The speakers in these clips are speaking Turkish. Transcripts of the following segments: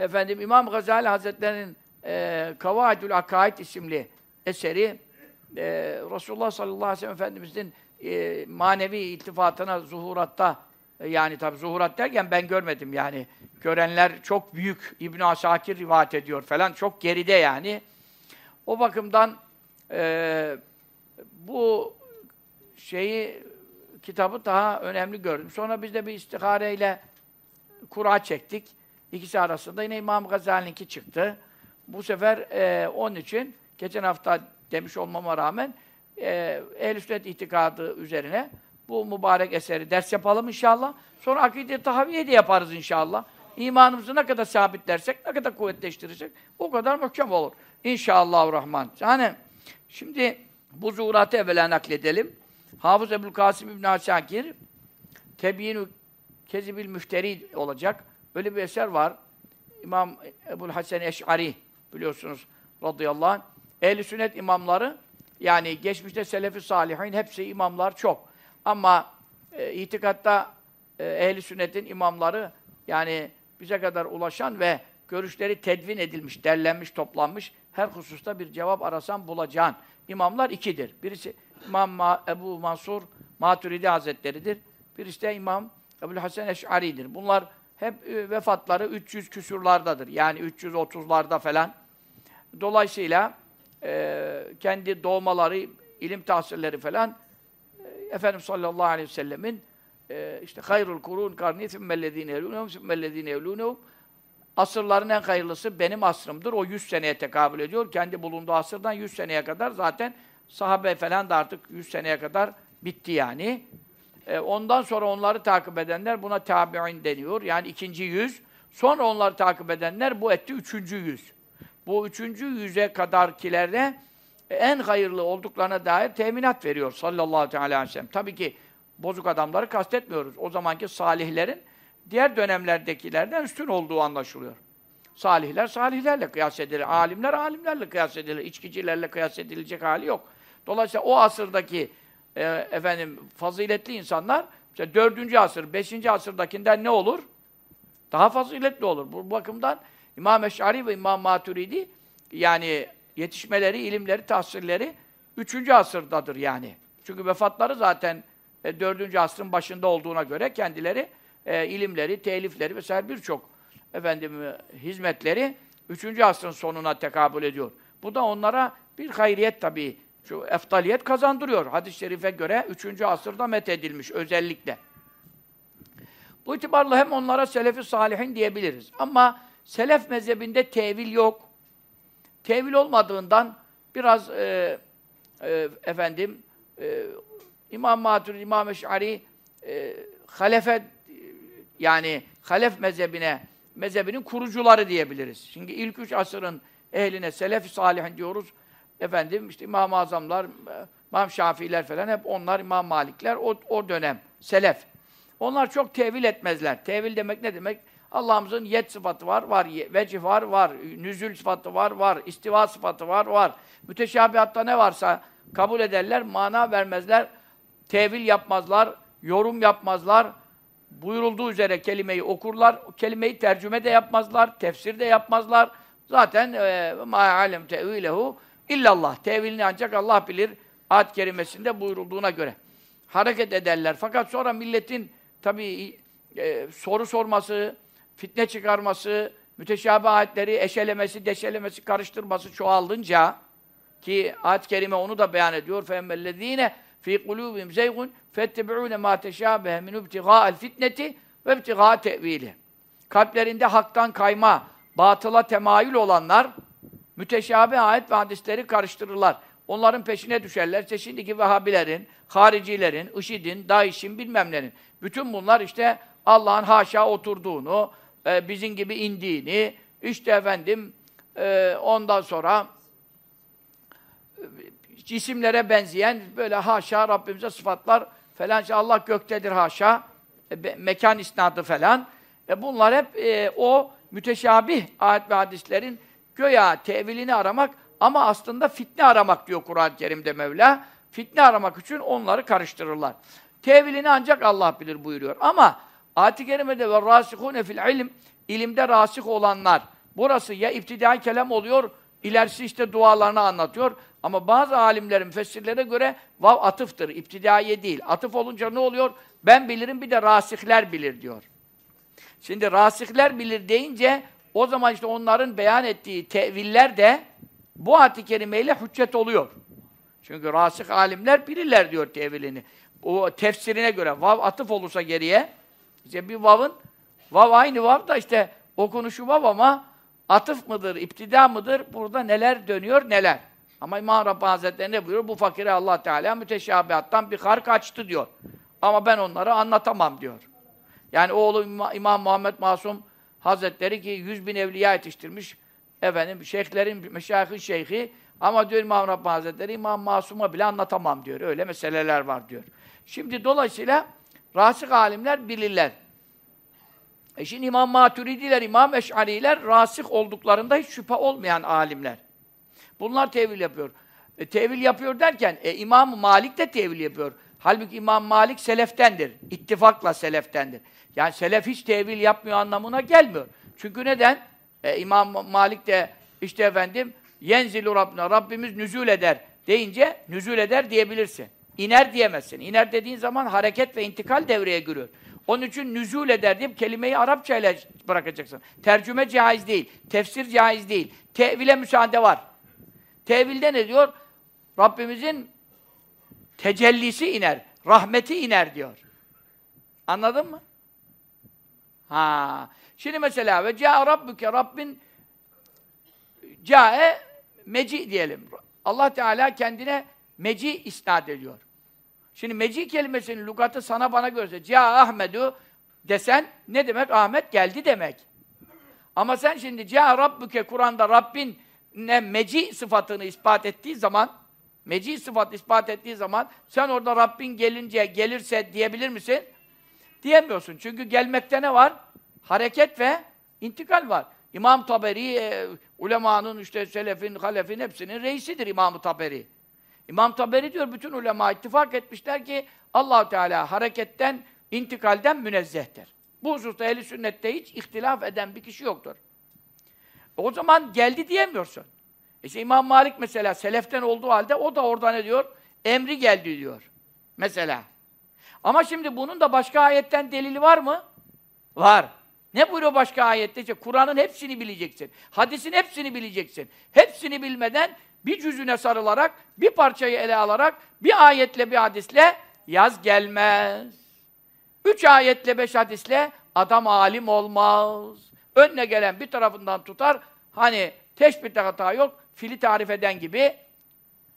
efendim İmam Gazali Hazretleri'nin e, Kavaidül Akaid isimli eseri e, Resulullah sallallahu aleyhi ve sellem Efendimiz'in e, manevi iltifatına zuhuratta e, yani tabi zuhurat derken ben görmedim yani görenler çok büyük İbn Asakir rivayet ediyor falan çok geride yani. O bakımdan e, bu şeyi kitabı daha önemli gördüm. Sonra biz de bir istihareyle kura çektik. İkisi arasında yine İmam Gazali'ninki çıktı. Bu sefer e, onun için geçen hafta demiş olmama rağmen e, ehl sünnet itikadı üzerine bu mübarek eseri ders yapalım inşallah. Sonra akide tahaviye de yaparız inşallah. İmanımızı ne kadar sabitlersek, ne kadar kuvvetleştirirsek o kadar muhkem olur. İnşallah Rahman. Yani şimdi bu zuhuratı evvela nakledelim. Hafız Ebu'l Kasım İbn Asakir Tebyinü Kezibil Müfteri olacak. Böyle bir eser var. İmam Ebu'l Hasan Eş'ari biliyorsunuz radıyallahu anh. Ehl-i sünnet imamları yani geçmişte selefi salihin hepsi imamlar çok. Ama e, itikatta e, ehl-i sünnetin imamları yani bize kadar ulaşan ve görüşleri tedvin edilmiş, derlenmiş, toplanmış her hususta bir cevap arasan bulacağın imamlar ikidir. Birisi İmam Ma Ebu Mansur Maturidi Hazretleri'dir. Birisi de İmam Ebu'l Hasan Eş'ari'dir. Bunlar hep e, vefatları 300 küsurlardadır. Yani 330'larda falan. Dolayısıyla e, kendi doğmaları, ilim tahsilleri falan e, Efendimiz sallallahu aleyhi ve sellemin e, işte hayrul kurun karni thummellezine yelunhum thummellezine yelunhum asırların en hayırlısı benim asrımdır. O 100 seneye tekabül ediyor. Kendi bulunduğu asırdan 100 seneye kadar zaten sahabe falan da artık 100 seneye kadar bitti yani. E, ondan sonra onları takip edenler buna tabi'in deniyor. Yani ikinci yüz. Sonra onları takip edenler bu etti üçüncü yüz. Bu üçüncü yüze kadarkilerde en hayırlı olduklarına dair teminat veriyor sallallahu aleyhi ve sellem. Tabii ki bozuk adamları kastetmiyoruz. O zamanki salihlerin diğer dönemlerdekilerden üstün olduğu anlaşılıyor. Salihler salihlerle kıyas edilir. Alimler alimlerle kıyas edilir. İçkicilerle kıyas edilecek hali yok. Dolayısıyla o asırdaki e, efendim faziletli insanlar işte 4. asır, 5. asırdakinden ne olur? Daha faziletli olur. Bu bakımdan İmam Eş'ari ve İmam Maturidi yani yetişmeleri, ilimleri, tahsilleri 3. asırdadır yani. Çünkü vefatları zaten e, 4. asrın başında olduğuna göre kendileri e, ilimleri, telifleri vesaire birçok efendim e, hizmetleri 3. asrın sonuna tekabül ediyor. Bu da onlara bir hayriyet tabii şu eftaliyet kazandırıyor. Hadis-i şerife göre 3. asırda methedilmiş özellikle. Bu itibarla hem onlara selefi salihin diyebiliriz. Ama selef mezhebinde tevil yok. Tevil olmadığından biraz e, e, efendim e, İmam Matur, İmam Eş'ari e, halefe yani halef mezhebine mezhebinin kurucuları diyebiliriz. Şimdi ilk üç asırın ehline selef-i salihin diyoruz efendim işte İmam-ı Azamlar, İmam Şafiiler falan hep onlar İmam Malikler o, o dönem selef. Onlar çok tevil etmezler. Tevil demek ne demek? Allah'ımızın yet sıfatı var, var. Vecih var, var. Nüzül sıfatı var, var. istiva sıfatı var, var. Müteşabihatta ne varsa kabul ederler, mana vermezler. Tevil yapmazlar, yorum yapmazlar. Buyurulduğu üzere kelimeyi okurlar. Kelimeyi tercüme de yapmazlar, tefsir de yapmazlar. Zaten ma alem tevilehu İllallah. Tevilini ancak Allah bilir. Ad kerimesinde buyurulduğuna göre. Hareket ederler. Fakat sonra milletin tabi e, soru sorması, fitne çıkarması, müteşabih ayetleri eşelemesi, deşelemesi, karıştırması çoğalınca ki ayet-i kerime onu da beyan ediyor. فَاَمَّا fi قُلُوبِهِمْ زَيْغٌ فَاتَّبِعُونَ مَا تَشَابَهَ مِنُ ابْتِغَاءَ الْفِتْنَةِ ve ibtiga tevili. Kalplerinde haktan kayma, batıla temayül olanlar müteşabih ayet ve hadisleri karıştırırlar. Onların peşine düşerler. İşte şimdiki Vehhabilerin, haricilerin, IŞİD'in, DAEŞ'in bilmemlerin. Bütün bunlar işte Allah'ın haşa oturduğunu, e, bizim gibi indiğini, işte efendim e, ondan sonra e, cisimlere benzeyen böyle haşa Rabbimize sıfatlar falan. İşte Allah göktedir haşa, e, mekan isnadı falan. E, bunlar hep e, o müteşabih ayet ve hadislerin Göya tevilini aramak ama aslında fitne aramak diyor Kur'an-ı Kerim'de Mevla. Fitne aramak için onları karıştırırlar. Tevilini ancak Allah bilir buyuruyor. Ama ayet-i kerimede ve rasihune fil ilim ilimde rasih olanlar. Burası ya iptidai kelam oluyor, ilerisi işte dualarını anlatıyor. Ama bazı alimlerin, müfessirlere göre vav atıftır, iptidaiye değil. Atıf olunca ne oluyor? Ben bilirim bir de rasihler bilir diyor. Şimdi rasihler bilir deyince o zaman işte onların beyan ettiği teviller de bu ayet-i kerimeyle hüccet oluyor. Çünkü rasih alimler bilirler diyor tevilini. O tefsirine göre vav atıf olursa geriye işte bir vav'ın vav aynı vav da işte okunuşu vav ama atıf mıdır, iptida mıdır? Burada neler dönüyor, neler. Ama İmam Rabbani Hazretleri ne buyuruyor? Bu fakire Allah Teala müteşabihattan bir hark açtı diyor. Ama ben onları anlatamam diyor. Yani oğlu İmam Muhammed Masum Hazretleri ki yüz bin evliya yetiştirmiş. Efendim şeyhlerin, meşayihin şeyhi ama diyor İmam Rabbani Hazretleri İmam Masum'a bile anlatamam diyor. Öyle meseleler var diyor. Şimdi dolayısıyla rasik alimler bilirler. E şimdi İmam Maturidiler, İmam Eş'ariler rasih olduklarında hiç şüphe olmayan alimler. Bunlar tevil yapıyor. E, tevil yapıyor derken e, İmam Malik de tevil yapıyor. Halbuki İmam Malik seleftendir. İttifakla seleftendir. Yani selef hiç tevil yapmıyor anlamına gelmiyor. Çünkü neden? E, İmam Malik de işte efendim yenzilu Rabbina, Rabbimiz nüzul eder deyince nüzul eder diyebilirsin. İner diyemezsin. İner dediğin zaman hareket ve intikal devreye giriyor. Onun için nüzul eder deyip kelimeyi Arapça ile bırakacaksın. Tercüme caiz değil. Tefsir caiz değil. Tevile müsaade var. Tevilde ne diyor? Rabbimizin tecellisi iner. Rahmeti iner diyor. Anladın mı? Ha. Şimdi mesela ve ca rabbuke Rabbin cae meci diyelim. Allah Teala kendine meci isnat ediyor. Şimdi meci kelimesinin lügatı sana bana görse ca Ahmedu desen ne demek? Ahmet geldi demek. Ama sen şimdi ca rabbuke Kur'an'da Rabbin ne meci sıfatını ispat ettiği zaman meci sıfat ispat ettiği zaman sen orada Rabbin gelince gelirse diyebilir misin? Diyemiyorsun. Çünkü gelmekte ne var? Hareket ve intikal var. İmam Taberi, e, ulemanın işte selefin, halefin hepsinin reisidir İmam Taberi. İmam Taberi diyor bütün ulema ittifak etmişler ki Allahu Teala hareketten, intikalden münezzehtir. Bu hususta ehli sünnette hiç ihtilaf eden bir kişi yoktur. O zaman geldi diyemiyorsun. İşte İmam Malik mesela seleften olduğu halde o da orada ne diyor? Emri geldi diyor. Mesela. Ama şimdi bunun da başka ayetten delili var mı? Var. Ne buyuruyor başka ayette? İşte Kur'an'ın hepsini bileceksin. Hadisin hepsini bileceksin. Hepsini bilmeden bir cüzüne sarılarak, bir parçayı ele alarak, bir ayetle bir hadisle yaz gelmez. Üç ayetle beş hadisle adam alim olmaz. Önüne gelen bir tarafından tutar, hani teşbihte hata yok, fili tarif eden gibi,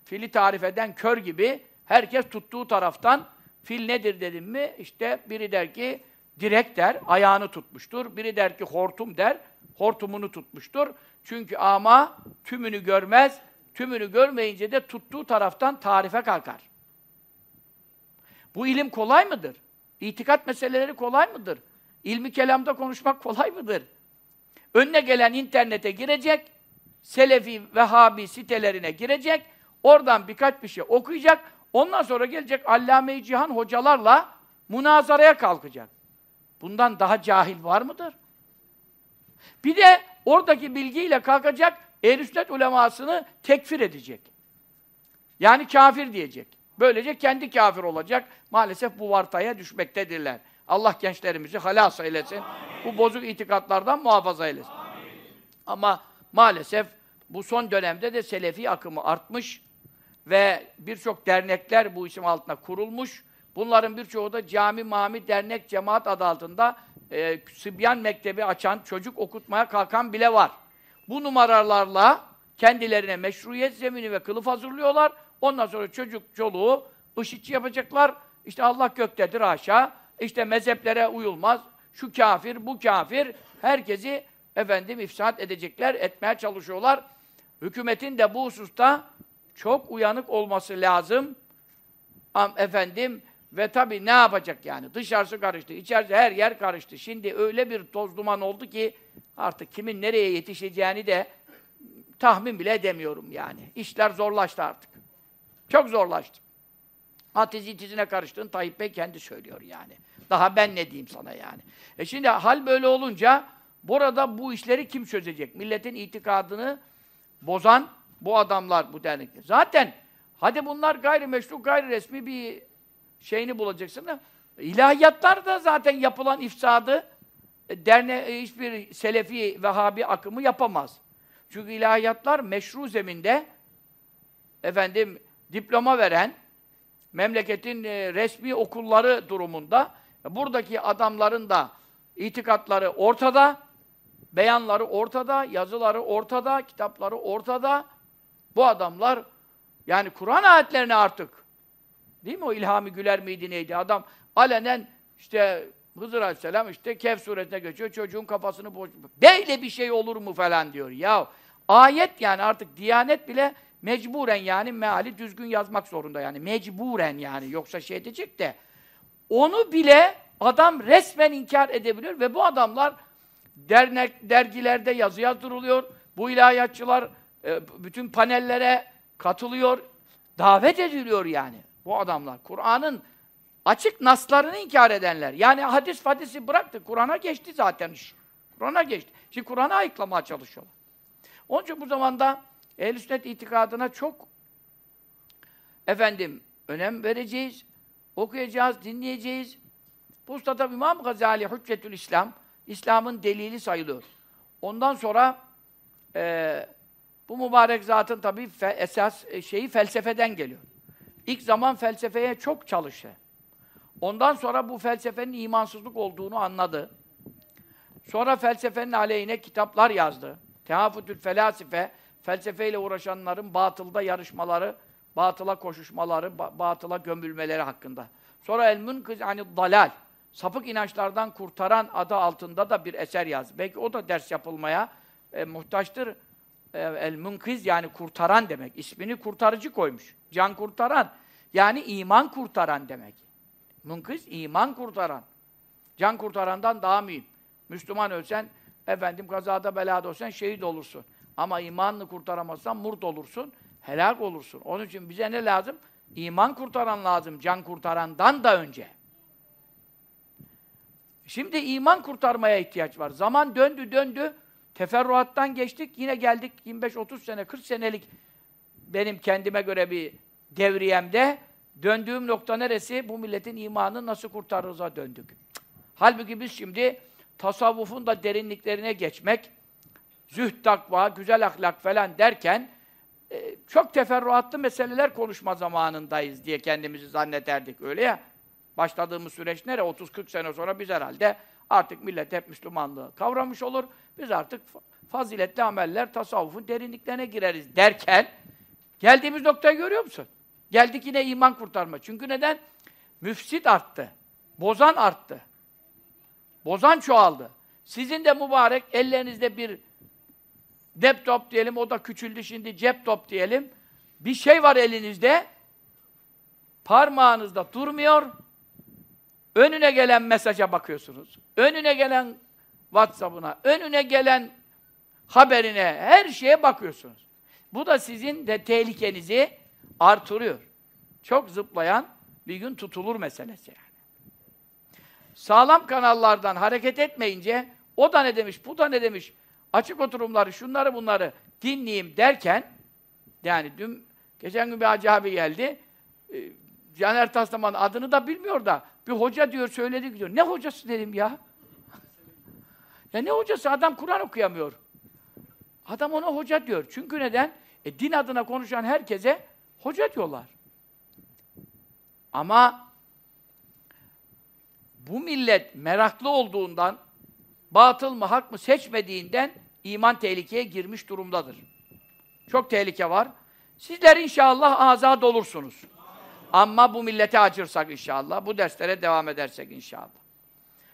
fili tarif eden kör gibi, herkes tuttuğu taraftan, fil nedir dedim mi, işte biri der ki, direk der, ayağını tutmuştur. Biri der ki hortum der, hortumunu tutmuştur. Çünkü ama tümünü görmez, tümünü görmeyince de tuttuğu taraftan tarife kalkar. Bu ilim kolay mıdır? İtikat meseleleri kolay mıdır? İlmi kelamda konuşmak kolay mıdır? Önüne gelen internete girecek, Selefi, Vehhabi sitelerine girecek, oradan birkaç bir şey okuyacak, ondan sonra gelecek Allame-i Cihan hocalarla münazaraya kalkacak. Bundan daha cahil var mıdır? Bir de oradaki bilgiyle kalkacak, ehl ulemasını tekfir edecek. Yani kafir diyecek. Böylece kendi kafir olacak. Maalesef bu vartaya düşmektedirler. Allah gençlerimizi halas eylesin. Amin. Bu bozuk itikatlardan muhafaza eylesin. Amin. Ama maalesef bu son dönemde de Selefi akımı artmış ve birçok dernekler bu isim altında kurulmuş. Bunların birçoğu da cami, mami, dernek, cemaat adı altında e, Sibyan Mektebi açan, çocuk okutmaya kalkan bile var. Bu numaralarla kendilerine meşruiyet zemini ve kılıf hazırlıyorlar. Ondan sonra çocuk, çoluğu IŞİD'çi yapacaklar. İşte Allah göktedir aşağı. İşte mezheplere uyulmaz. Şu kafir, bu kafir. Herkesi efendim ifsat edecekler, etmeye çalışıyorlar. Hükümetin de bu hususta çok uyanık olması lazım. Efendim ve tabii ne yapacak yani? Dışarısı karıştı, içerisi her yer karıştı. Şimdi öyle bir toz duman oldu ki artık kimin nereye yetişeceğini de tahmin bile edemiyorum yani. İşler zorlaştı artık. Çok zorlaştı. Atizi tizine karıştığını Tayyip Bey kendi söylüyor yani. Daha ben ne diyeyim sana yani. E şimdi hal böyle olunca Burada bu işleri kim çözecek? Milletin itikadını bozan bu adamlar bu dernekte. Zaten hadi bunlar gayrimeşru, gayri resmi bir şeyini bulacaksın da ilahiyatlar da zaten yapılan ifsadı e, derne e, hiçbir selefi vehhabi akımı yapamaz. Çünkü ilahiyatlar meşru zeminde efendim diploma veren memleketin e, resmi okulları durumunda buradaki adamların da itikatları ortada, beyanları ortada, yazıları ortada, kitapları ortada. Bu adamlar yani Kur'an ayetlerini artık değil mi o İlhami Güler miydi neydi? Adam alenen işte Hızır Aleyhisselam işte Kehf suresine geçiyor, çocuğun kafasını boş... Böyle bir şey olur mu falan diyor. Ya ayet yani artık Diyanet bile mecburen yani meali düzgün yazmak zorunda yani. Mecburen yani. Yoksa şey edecek de. Onu bile adam resmen inkar edebiliyor ve bu adamlar dernek, dergilerde yazı yazdırılıyor. Bu ilahiyatçılar e, bütün panellere katılıyor. Davet ediliyor yani bu adamlar. Kur'an'ın açık naslarını inkar edenler. Yani hadis fadisi bıraktı. Kur'an'a geçti zaten iş. Kur'an'a geçti. Şimdi Kur'an'ı ayıklamaya çalışıyorlar. Onun için bu zamanda ehl sünnet itikadına çok efendim önem vereceğiz. Okuyacağız, dinleyeceğiz. Bu ustada İmam Gazali Hüccetül İslam İslam'ın delili sayılıyor. Ondan sonra e, bu mübarek zatın tabi esas e, şeyi felsefeden geliyor. İlk zaman felsefeye çok çalıştı. Ondan sonra bu felsefenin imansızlık olduğunu anladı. Sonra felsefenin aleyhine kitaplar yazdı. Tehafutül felasife, felsefeyle uğraşanların batılda yarışmaları, batıla koşuşmaları, ba batıla gömülmeleri hakkında. Sonra El Münkiz hani dalal, sapık inançlardan kurtaran adı altında da bir eser yazdı. Belki o da ders yapılmaya e, muhtaçtır. E, El Münkiz yani kurtaran demek. İsmini kurtarıcı koymuş. Can kurtaran. Yani iman kurtaran demek. Münkiz iman kurtaran. Can kurtarandan daha mühim. Müslüman ölsen, efendim kazada belada olsan şehit olursun. Ama imanını kurtaramazsan murt olursun, helak olursun. Onun için bize ne lazım? İman kurtaran lazım, can kurtarandan da önce. Şimdi iman kurtarmaya ihtiyaç var. Zaman döndü döndü, teferruattan geçtik, yine geldik 25-30 sene, 40 senelik benim kendime göre bir devriyemde döndüğüm nokta neresi? Bu milletin imanını nasıl kurtarırıza döndük. Halbuki biz şimdi tasavvufun da derinliklerine geçmek, zühd, takva, güzel ahlak falan derken e, çok teferruatlı meseleler konuşma zamanındayız diye kendimizi zannederdik. Öyle ya. Başladığımız süreç nere? 30-40 sene sonra biz herhalde artık millet hep Müslümanlığı kavramış olur. Biz artık faziletli ameller, tasavvufun derinliklerine gireriz derken geldiğimiz noktayı görüyor musun? Geldik yine iman kurtarma. Çünkü neden? Müfsit arttı. Bozan arttı. Bozan çoğaldı. Sizin de mübarek ellerinizde bir laptop diyelim, o da küçüldü şimdi cep top diyelim. Bir şey var elinizde, parmağınızda durmuyor, önüne gelen mesaja bakıyorsunuz. Önüne gelen WhatsApp'ına, önüne gelen haberine, her şeye bakıyorsunuz. Bu da sizin de tehlikenizi artırıyor. Çok zıplayan bir gün tutulur meselesi yani. Sağlam kanallardan hareket etmeyince o da ne demiş, bu da ne demiş, açık oturumları, şunları bunları dinleyeyim derken yani dün, geçen gün bir hacı abi geldi, e, Caner Taslaman adını da bilmiyor da bir hoca diyor, söyledi diyor. Ne hocası dedim ya? ya ne hocası? Adam Kur'an okuyamıyor. Adam ona hoca diyor. Çünkü neden? E, din adına konuşan herkese hoca diyorlar. Ama bu millet meraklı olduğundan, batıl mı, hak mı seçmediğinden iman tehlikeye girmiş durumdadır. Çok tehlike var. Sizler inşallah azad olursunuz. Ama bu millete acırsak inşallah, bu derslere devam edersek inşallah.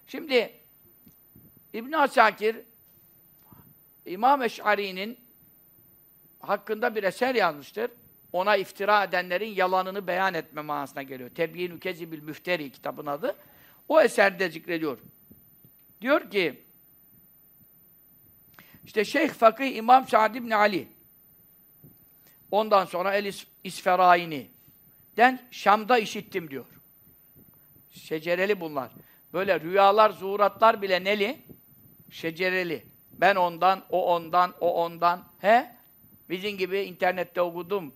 Şimdi İbn Asakir İmam Eş'ari'nin hakkında bir eser yazmıştır. Ona iftira edenlerin yalanını beyan etme manasına geliyor. Tebyin-ü Kezibil Müfteri kitabın adı. O eserde zikrediyor. Diyor ki işte Şeyh Fakih İmam Sa'd ibn Ali ondan sonra El İsferaini den Şam'da işittim diyor. Şecereli bunlar. Böyle rüyalar, zuhuratlar bile neli? Şecereli. Ben ondan, o ondan, o ondan. He? Bizim gibi internette okudum.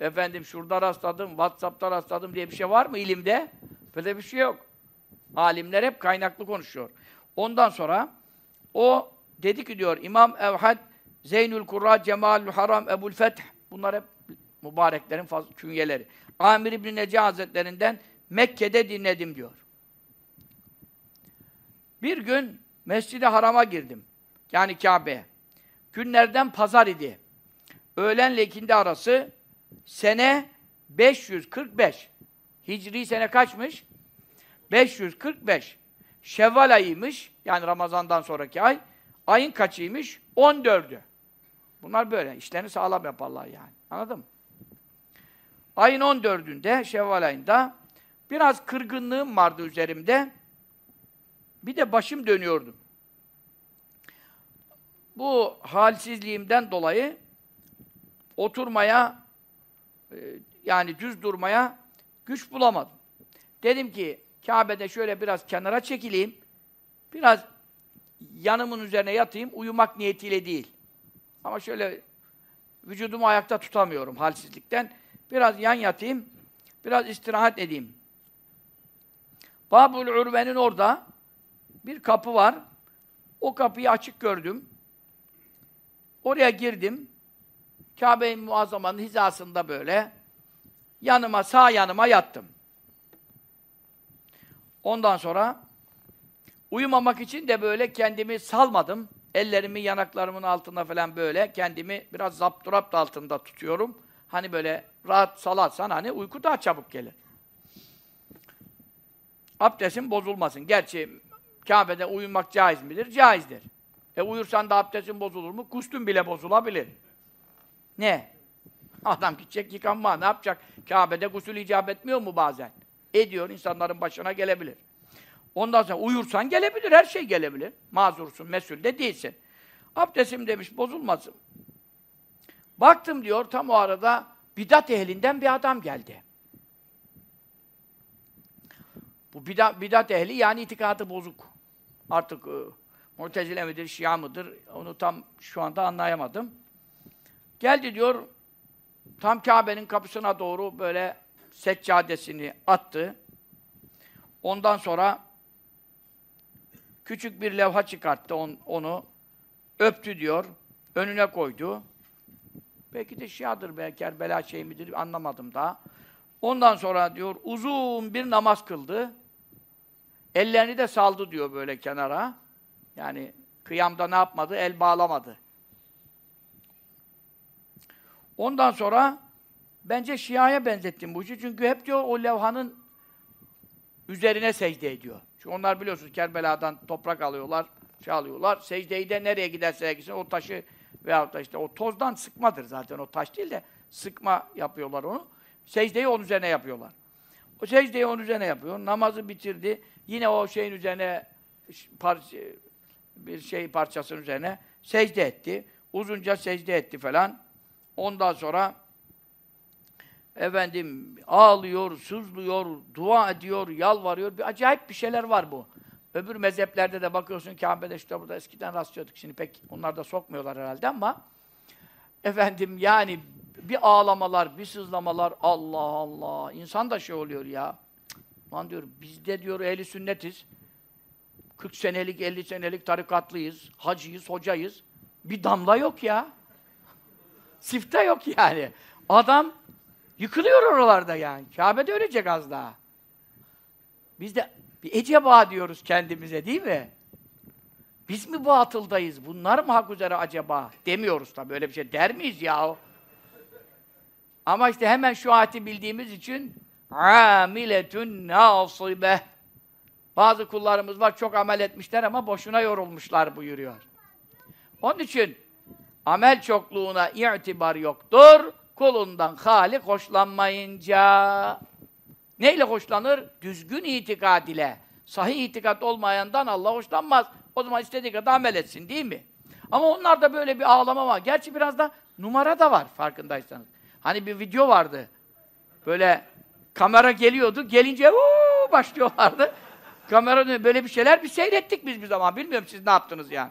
Efendim şurada rastladım, WhatsApp'ta rastladım diye bir şey var mı ilimde? Böyle bir şey yok. Alimler hep kaynaklı konuşuyor. Ondan sonra o dedi ki diyor İmam Evhad Zeynül Kurra Cemalül Haram Ebul Feth bunlar hep mübareklerin fazla künyeleri. Amir İbn Neci Hazretlerinden Mekke'de dinledim diyor. Bir gün Mescid-i Haram'a girdim. Yani Kabe'ye. Günlerden pazar idi. Öğlenle ikindi arası sene 545. Hicri sene kaçmış? 545. Şevval ayıymış. Yani Ramazan'dan sonraki ay. Ayın kaçıymış? 14'ü. Bunlar böyle. işlerini sağlam yaparlar yani. Anladın mı? Ayın 14'ünde, Şevval ayında biraz kırgınlığım vardı üzerimde. Bir de başım dönüyordu. Bu halsizliğimden dolayı oturmaya e, yani düz durmaya güç bulamadım. Dedim ki Kabe'de şöyle biraz kenara çekileyim. Biraz yanımın üzerine yatayım, uyumak niyetiyle değil. Ama şöyle vücudumu ayakta tutamıyorum halsizlikten. Biraz yan yatayım, biraz istirahat edeyim. Babul Urve'nin orada bir kapı var. O kapıyı açık gördüm. Oraya girdim. Kabe-i Muazzama'nın hizasında böyle yanıma, sağ yanıma yattım. Ondan sonra uyumamak için de böyle kendimi salmadım. Ellerimi yanaklarımın altında falan böyle kendimi biraz zapturapt altında tutuyorum. Hani böyle rahat salatsan hani uyku daha çabuk gelir. Abdestin bozulmasın. Gerçi Kabe'de uyumak caiz midir? Caizdir. E uyursan da abdestin bozulur mu? Kustun bile bozulabilir. Ne? Adam gidecek yıkanma. Ne yapacak? Kabe'de gusül icap etmiyor mu bazen? Ediyor. insanların başına gelebilir. Ondan sonra uyursan gelebilir. Her şey gelebilir. Mazursun, mesul de değilsin. Abdestim demiş bozulmasın. Baktım diyor tam o arada bidat ehlinden bir adam geldi. Bu bidat, bidat ehli yani itikadı bozuk. Artık e, Mu'tezile midir, Şia mıdır onu tam şu anda anlayamadım. Geldi diyor tam Kabe'nin kapısına doğru böyle seccadesini attı. Ondan sonra küçük bir levha çıkarttı on, onu. Öptü diyor. Önüne koydu. Belki de Şiadır be, Kerbela şey midir anlamadım daha. Ondan sonra diyor uzun bir namaz kıldı. Ellerini de saldı diyor böyle kenara. Yani kıyamda ne yapmadı? El bağlamadı. Ondan sonra bence Şia'ya benzettim bu işi. Çünkü hep diyor o levhanın üzerine secde ediyor. Çünkü onlar biliyorsunuz Kerbela'dan toprak alıyorlar, şey alıyorlar. Secdeyi de nereye giderse gitsin o taşı veyahut da işte o tozdan sıkmadır zaten o taş değil de sıkma yapıyorlar onu. Secdeyi onun üzerine yapıyorlar. O secdeyi onun üzerine yapıyor. Namazı bitirdi. Yine o şeyin üzerine parça, bir şey parçasının üzerine secde etti. Uzunca secde etti falan. Ondan sonra efendim ağlıyor, sızlıyor, dua ediyor, yalvarıyor. Bir acayip bir şeyler var bu. Öbür mezheplerde de bakıyorsun Kabe'de işte burada eskiden rastlıyorduk. Şimdi pek onlar da sokmuyorlar herhalde ama efendim yani bir ağlamalar, bir sızlamalar Allah Allah. İnsan da şey oluyor ya. Lan diyor biz de diyor ehli sünnetiz. 40 senelik, 50 senelik tarikatlıyız, hacıyız, hocayız. Bir damla yok ya. Sifte yok yani. Adam yıkılıyor oralarda yani. Kabe'de ölecek az daha. Biz de bir eceba diyoruz kendimize değil mi? Biz mi bu atıldayız? Bunlar mı hak üzere acaba? Demiyoruz tabii. Öyle bir şey der miyiz ya? Ama işte hemen şu ayeti bildiğimiz için amiletun nasibe bazı kullarımız var çok amel etmişler ama boşuna yorulmuşlar buyuruyor. Onun için amel çokluğuna itibar yoktur. Kulundan halik hoşlanmayınca. Neyle hoşlanır? Düzgün itikad ile. Sahih itikat olmayandan Allah hoşlanmaz. O zaman istediği kadar amel etsin değil mi? Ama onlarda böyle bir ağlama var. Gerçi biraz da numara da var farkındaysanız. Hani bir video vardı. Böyle kamera geliyordu. Gelince uuu başlıyorlardı. Kamera böyle bir şeyler bir seyrettik biz bir zaman. Bilmiyorum siz ne yaptınız yani.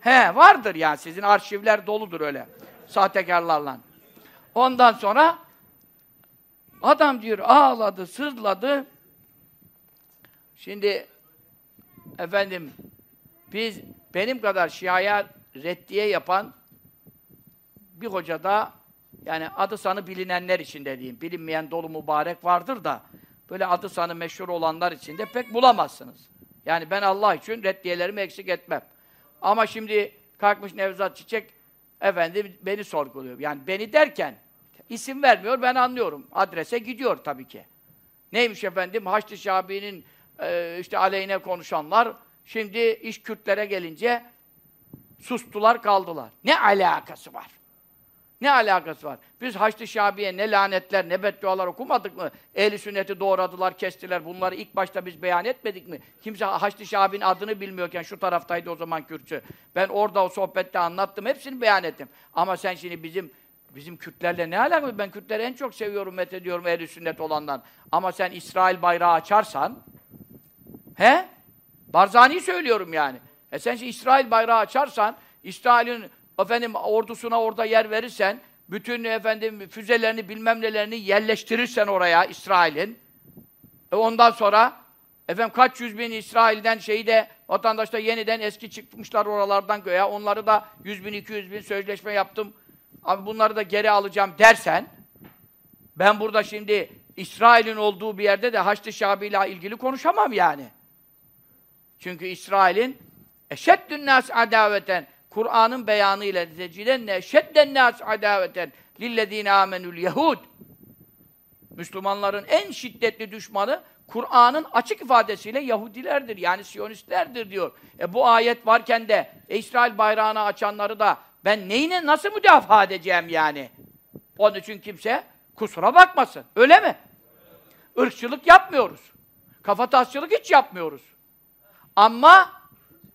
He vardır yani sizin arşivler doludur öyle. Sahtekarlarla. Ondan sonra adam diyor ağladı, sızladı. Şimdi efendim biz benim kadar Şia'ya reddiye yapan bir hoca da yani adı sanı bilinenler içinde diyeyim. Bilinmeyen dolu mübarek vardır da böyle adı sanı meşhur olanlar içinde pek bulamazsınız. Yani ben Allah için reddiyelerimi eksik etmem. Ama şimdi kalkmış Nevzat Çiçek efendim beni sorguluyor. Yani beni derken isim vermiyor ben anlıyorum. Adrese gidiyor tabii ki. Neymiş efendim? Haçlı Şabi'nin e, işte aleyhine konuşanlar şimdi iş Kürtlere gelince sustular kaldılar. Ne alakası var? Ne alakası var? Biz Haçlı Şabi'ye ne lanetler, ne beddualar okumadık mı? Ehli sünneti doğradılar, kestiler. Bunları ilk başta biz beyan etmedik mi? Kimse Haçlı Şabi'nin adını bilmiyorken şu taraftaydı o zaman Kürtçü. Ben orada o sohbette anlattım, hepsini beyan ettim. Ama sen şimdi bizim bizim Kürtlerle ne alakalı? Ben Kürtleri en çok seviyorum, met ediyorum ehli sünnet olandan. Ama sen İsrail bayrağı açarsan he? Barzani söylüyorum yani. E sen şimdi İsrail bayrağı açarsan, İsrail'in efendim ordusuna orada yer verirsen, bütün efendim füzelerini bilmem nelerini yerleştirirsen oraya İsrail'in. E ondan sonra efendim kaç yüz bin İsrail'den şeyi de vatandaşta yeniden eski çıkmışlar oralardan göğe. Onları da yüz bin, iki yüz bin sözleşme yaptım. Abi bunları da geri alacağım dersen ben burada şimdi İsrail'in olduğu bir yerde de Haçlı Şabi ile ilgili konuşamam yani. Çünkü İsrail'in eşeddün nas adaveten Kur'an'ın beyanıyla tecilenne eşedden nas adaveten lillezine amenül yehud Müslümanların en şiddetli düşmanı Kur'an'ın açık ifadesiyle Yahudilerdir. Yani Siyonistlerdir diyor. E bu ayet varken de e, İsrail bayrağını açanları da ben neyine nasıl müdafaa edeceğim yani? Onun için kimse kusura bakmasın. Öyle mi? Irkçılık yapmıyoruz. Kafatasçılık hiç yapmıyoruz. Ama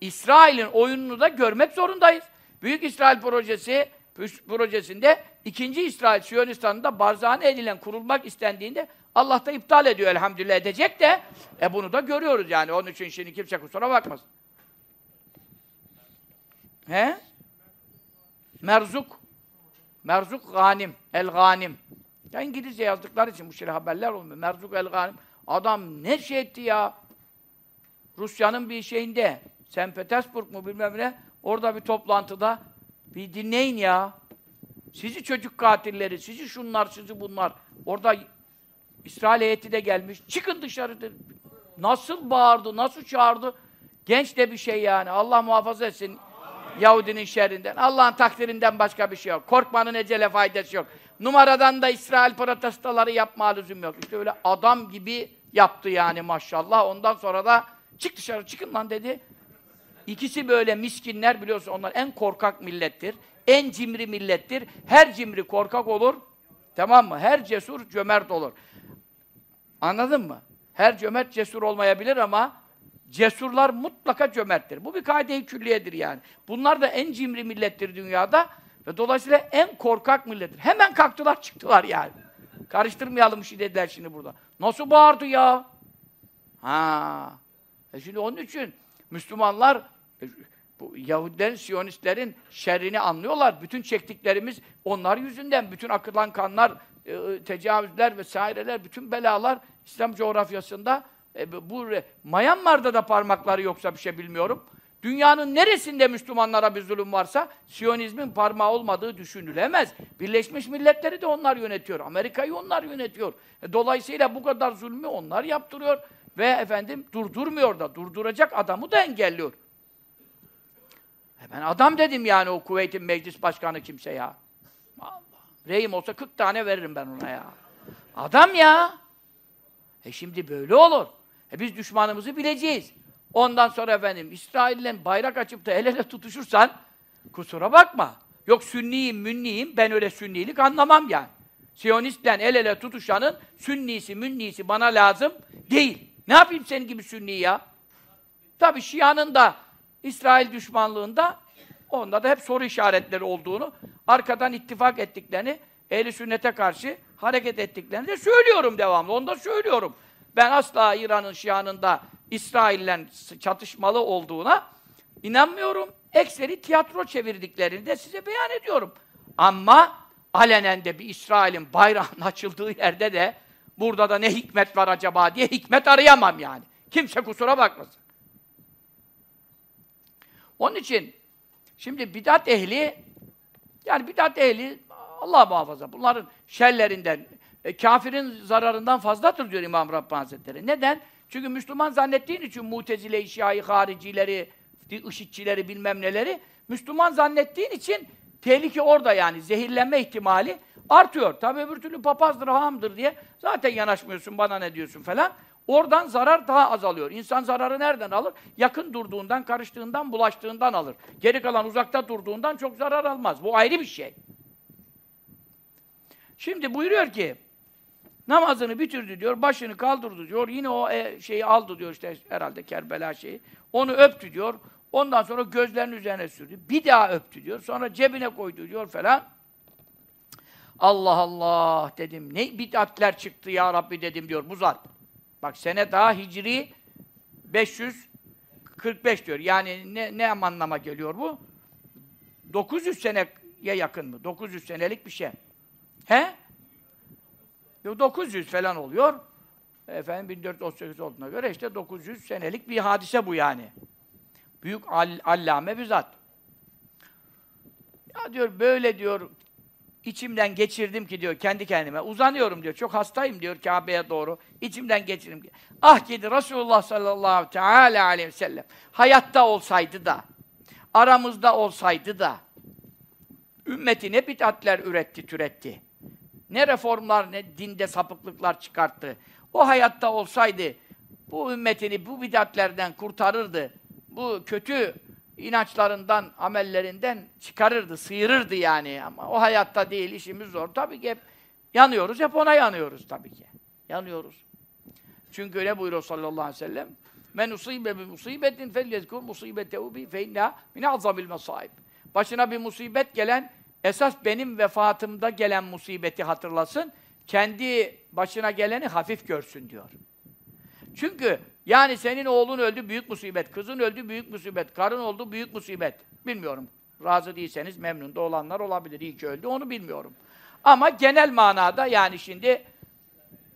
İsrail'in oyununu da görmek zorundayız. Büyük İsrail projesi projesinde ikinci İsrail Siyonistan'da Barzani edilen kurulmak istendiğinde Allah da iptal ediyor elhamdülillah edecek de e bunu da görüyoruz yani. Onun için şimdi kimse kusura bakmasın. He? Merzuk. Merzuk ganim. El ganim. Ya İngilizce yazdıkları için bu şey haberler olmuyor. Merzuk el ganim. Adam ne şey etti ya? Rusya'nın bir şeyinde, St. Petersburg mu bilmem ne, orada bir toplantıda bir dinleyin ya. Sizi çocuk katilleri, sizi şunlar, sizi bunlar. Orada İsrail heyeti de gelmiş. Çıkın dışarı dedi. Nasıl bağırdı, nasıl çağırdı? Genç de bir şey yani. Allah muhafaza etsin Yahudinin şerrinden. Allah'ın takdirinden başka bir şey yok. Korkmanın ecele faydası yok. Numaradan da İsrail protestoları yapma lüzum yok. İşte öyle adam gibi yaptı yani maşallah. Ondan sonra da çık dışarı çıkın lan dedi. İkisi böyle miskinler biliyorsun onlar en korkak millettir. En cimri millettir. Her cimri korkak olur. Tamam mı? Her cesur cömert olur. Anladın mı? Her cömert cesur olmayabilir ama cesurlar mutlaka cömerttir. Bu bir kaide-i külliyedir yani. Bunlar da en cimri millettir dünyada ve dolayısıyla en korkak millettir. Hemen kalktılar çıktılar yani. Karıştırmayalım şey dediler şimdi burada. Nasıl bağırdı ya? Ha. E şimdi onun için Müslümanlar e, bu Yahudilerin, Siyonistlerin şerrini anlıyorlar. Bütün çektiklerimiz onlar yüzünden. Bütün akılan kanlar, e, tecavüzler vesaireler, bütün belalar İslam coğrafyasında e, bu Myanmar'da da parmakları yoksa bir şey bilmiyorum. Dünyanın neresinde Müslümanlara bir zulüm varsa Siyonizmin parmağı olmadığı düşünülemez. Birleşmiş Milletleri de onlar yönetiyor. Amerika'yı onlar yönetiyor. E, dolayısıyla bu kadar zulmü onlar yaptırıyor ve efendim durdurmuyor da. Durduracak adamı da engelliyor. E ben adam dedim yani o Kuveyt'in meclis başkanı kimse ya. Allah. Reyim olsa 40 tane veririm ben ona ya. Adam ya. E şimdi böyle olur. E biz düşmanımızı bileceğiz. Ondan sonra efendim İsrail'le bayrak açıp da el ele tutuşursan kusura bakma. Yok sünniyim, münniyim, ben öyle sünnilik anlamam yani. Siyonistle el ele tutuşanın sünnisi, münnisi bana lazım değil. Ne yapayım senin gibi sünni ya? Tabi Şia'nın da İsrail düşmanlığında onda da hep soru işaretleri olduğunu, arkadan ittifak ettiklerini, ehli sünnete karşı hareket ettiklerini de söylüyorum devamlı. Onu da söylüyorum. Ben asla İran'ın Şia'nın İsrail'le çatışmalı olduğuna inanmıyorum. Ekseri tiyatro çevirdiklerini de size beyan ediyorum. Ama alenen de bir İsrail'in bayrağının açıldığı yerde de burada da ne hikmet var acaba diye hikmet arayamam yani. Kimse kusura bakmasın. Onun için şimdi bidat ehli yani bidat ehli Allah muhafaza bunların şerlerinden e, kafirin zararından fazladır diyor İmam Rabbani Hazretleri. Neden? Çünkü Müslüman zannettiğin için Mutezile-i Şia'yı, haricileri, IŞİD'çileri bilmem neleri Müslüman zannettiğin için tehlike orada yani. Zehirlenme ihtimali artıyor. Tabi öbür türlü papazdır, hahamdır diye zaten yanaşmıyorsun, bana ne diyorsun falan. Oradan zarar daha azalıyor. İnsan zararı nereden alır? Yakın durduğundan, karıştığından, bulaştığından alır. Geri kalan uzakta durduğundan çok zarar almaz. Bu ayrı bir şey. Şimdi buyuruyor ki, namazını bitirdi diyor, başını kaldırdı diyor, yine o e, şeyi aldı diyor işte herhalde Kerbela şeyi. Onu öptü diyor. Ondan sonra gözlerinin üzerine sürdü. Bir daha öptü diyor. Sonra cebine koydu diyor falan. Allah Allah dedim. Ne bid'atler çıktı ya Rabbi dedim diyor bu zat. Bak sene daha Hicri 545 diyor. Yani ne, ne anlama geliyor bu? 900 seneye yakın mı? 900 senelik bir şey. He? 900 falan oluyor. Efendim 1438 olduğuna göre işte 900 senelik bir hadise bu yani. Büyük all allame bir zat. Ya diyor böyle diyor içimden geçirdim ki diyor kendi kendime. Uzanıyorum diyor. Çok hastayım diyor Kabe'ye doğru. İçimden geçirdim ki. Ah ki Resulullah sallallahu teala aleyhi ve sellem hayatta olsaydı da aramızda olsaydı da ümmeti ne bid'atler üretti, türetti. Ne reformlar, ne dinde sapıklıklar çıkarttı. O hayatta olsaydı bu ümmetini bu bid'atlerden kurtarırdı. Bu kötü inançlarından, amellerinden çıkarırdı, sıyırırdı yani. Ama o hayatta değil, işimiz zor. Tabii ki hep yanıyoruz, hep ona yanıyoruz tabii ki. Yanıyoruz. Çünkü öyle buyuruyor sallallahu aleyhi ve sellem. Men usibe bi musibetin felyezkur musibetehu bi fe inna min azamil mesaib. Başına bir musibet gelen esas benim vefatımda gelen musibeti hatırlasın. Kendi başına geleni hafif görsün diyor. Çünkü yani senin oğlun öldü büyük musibet, kızın öldü büyük musibet, karın oldu büyük musibet. Bilmiyorum. Razı değilseniz memnun da olanlar olabilir. İyi ki öldü onu bilmiyorum. Ama genel manada yani şimdi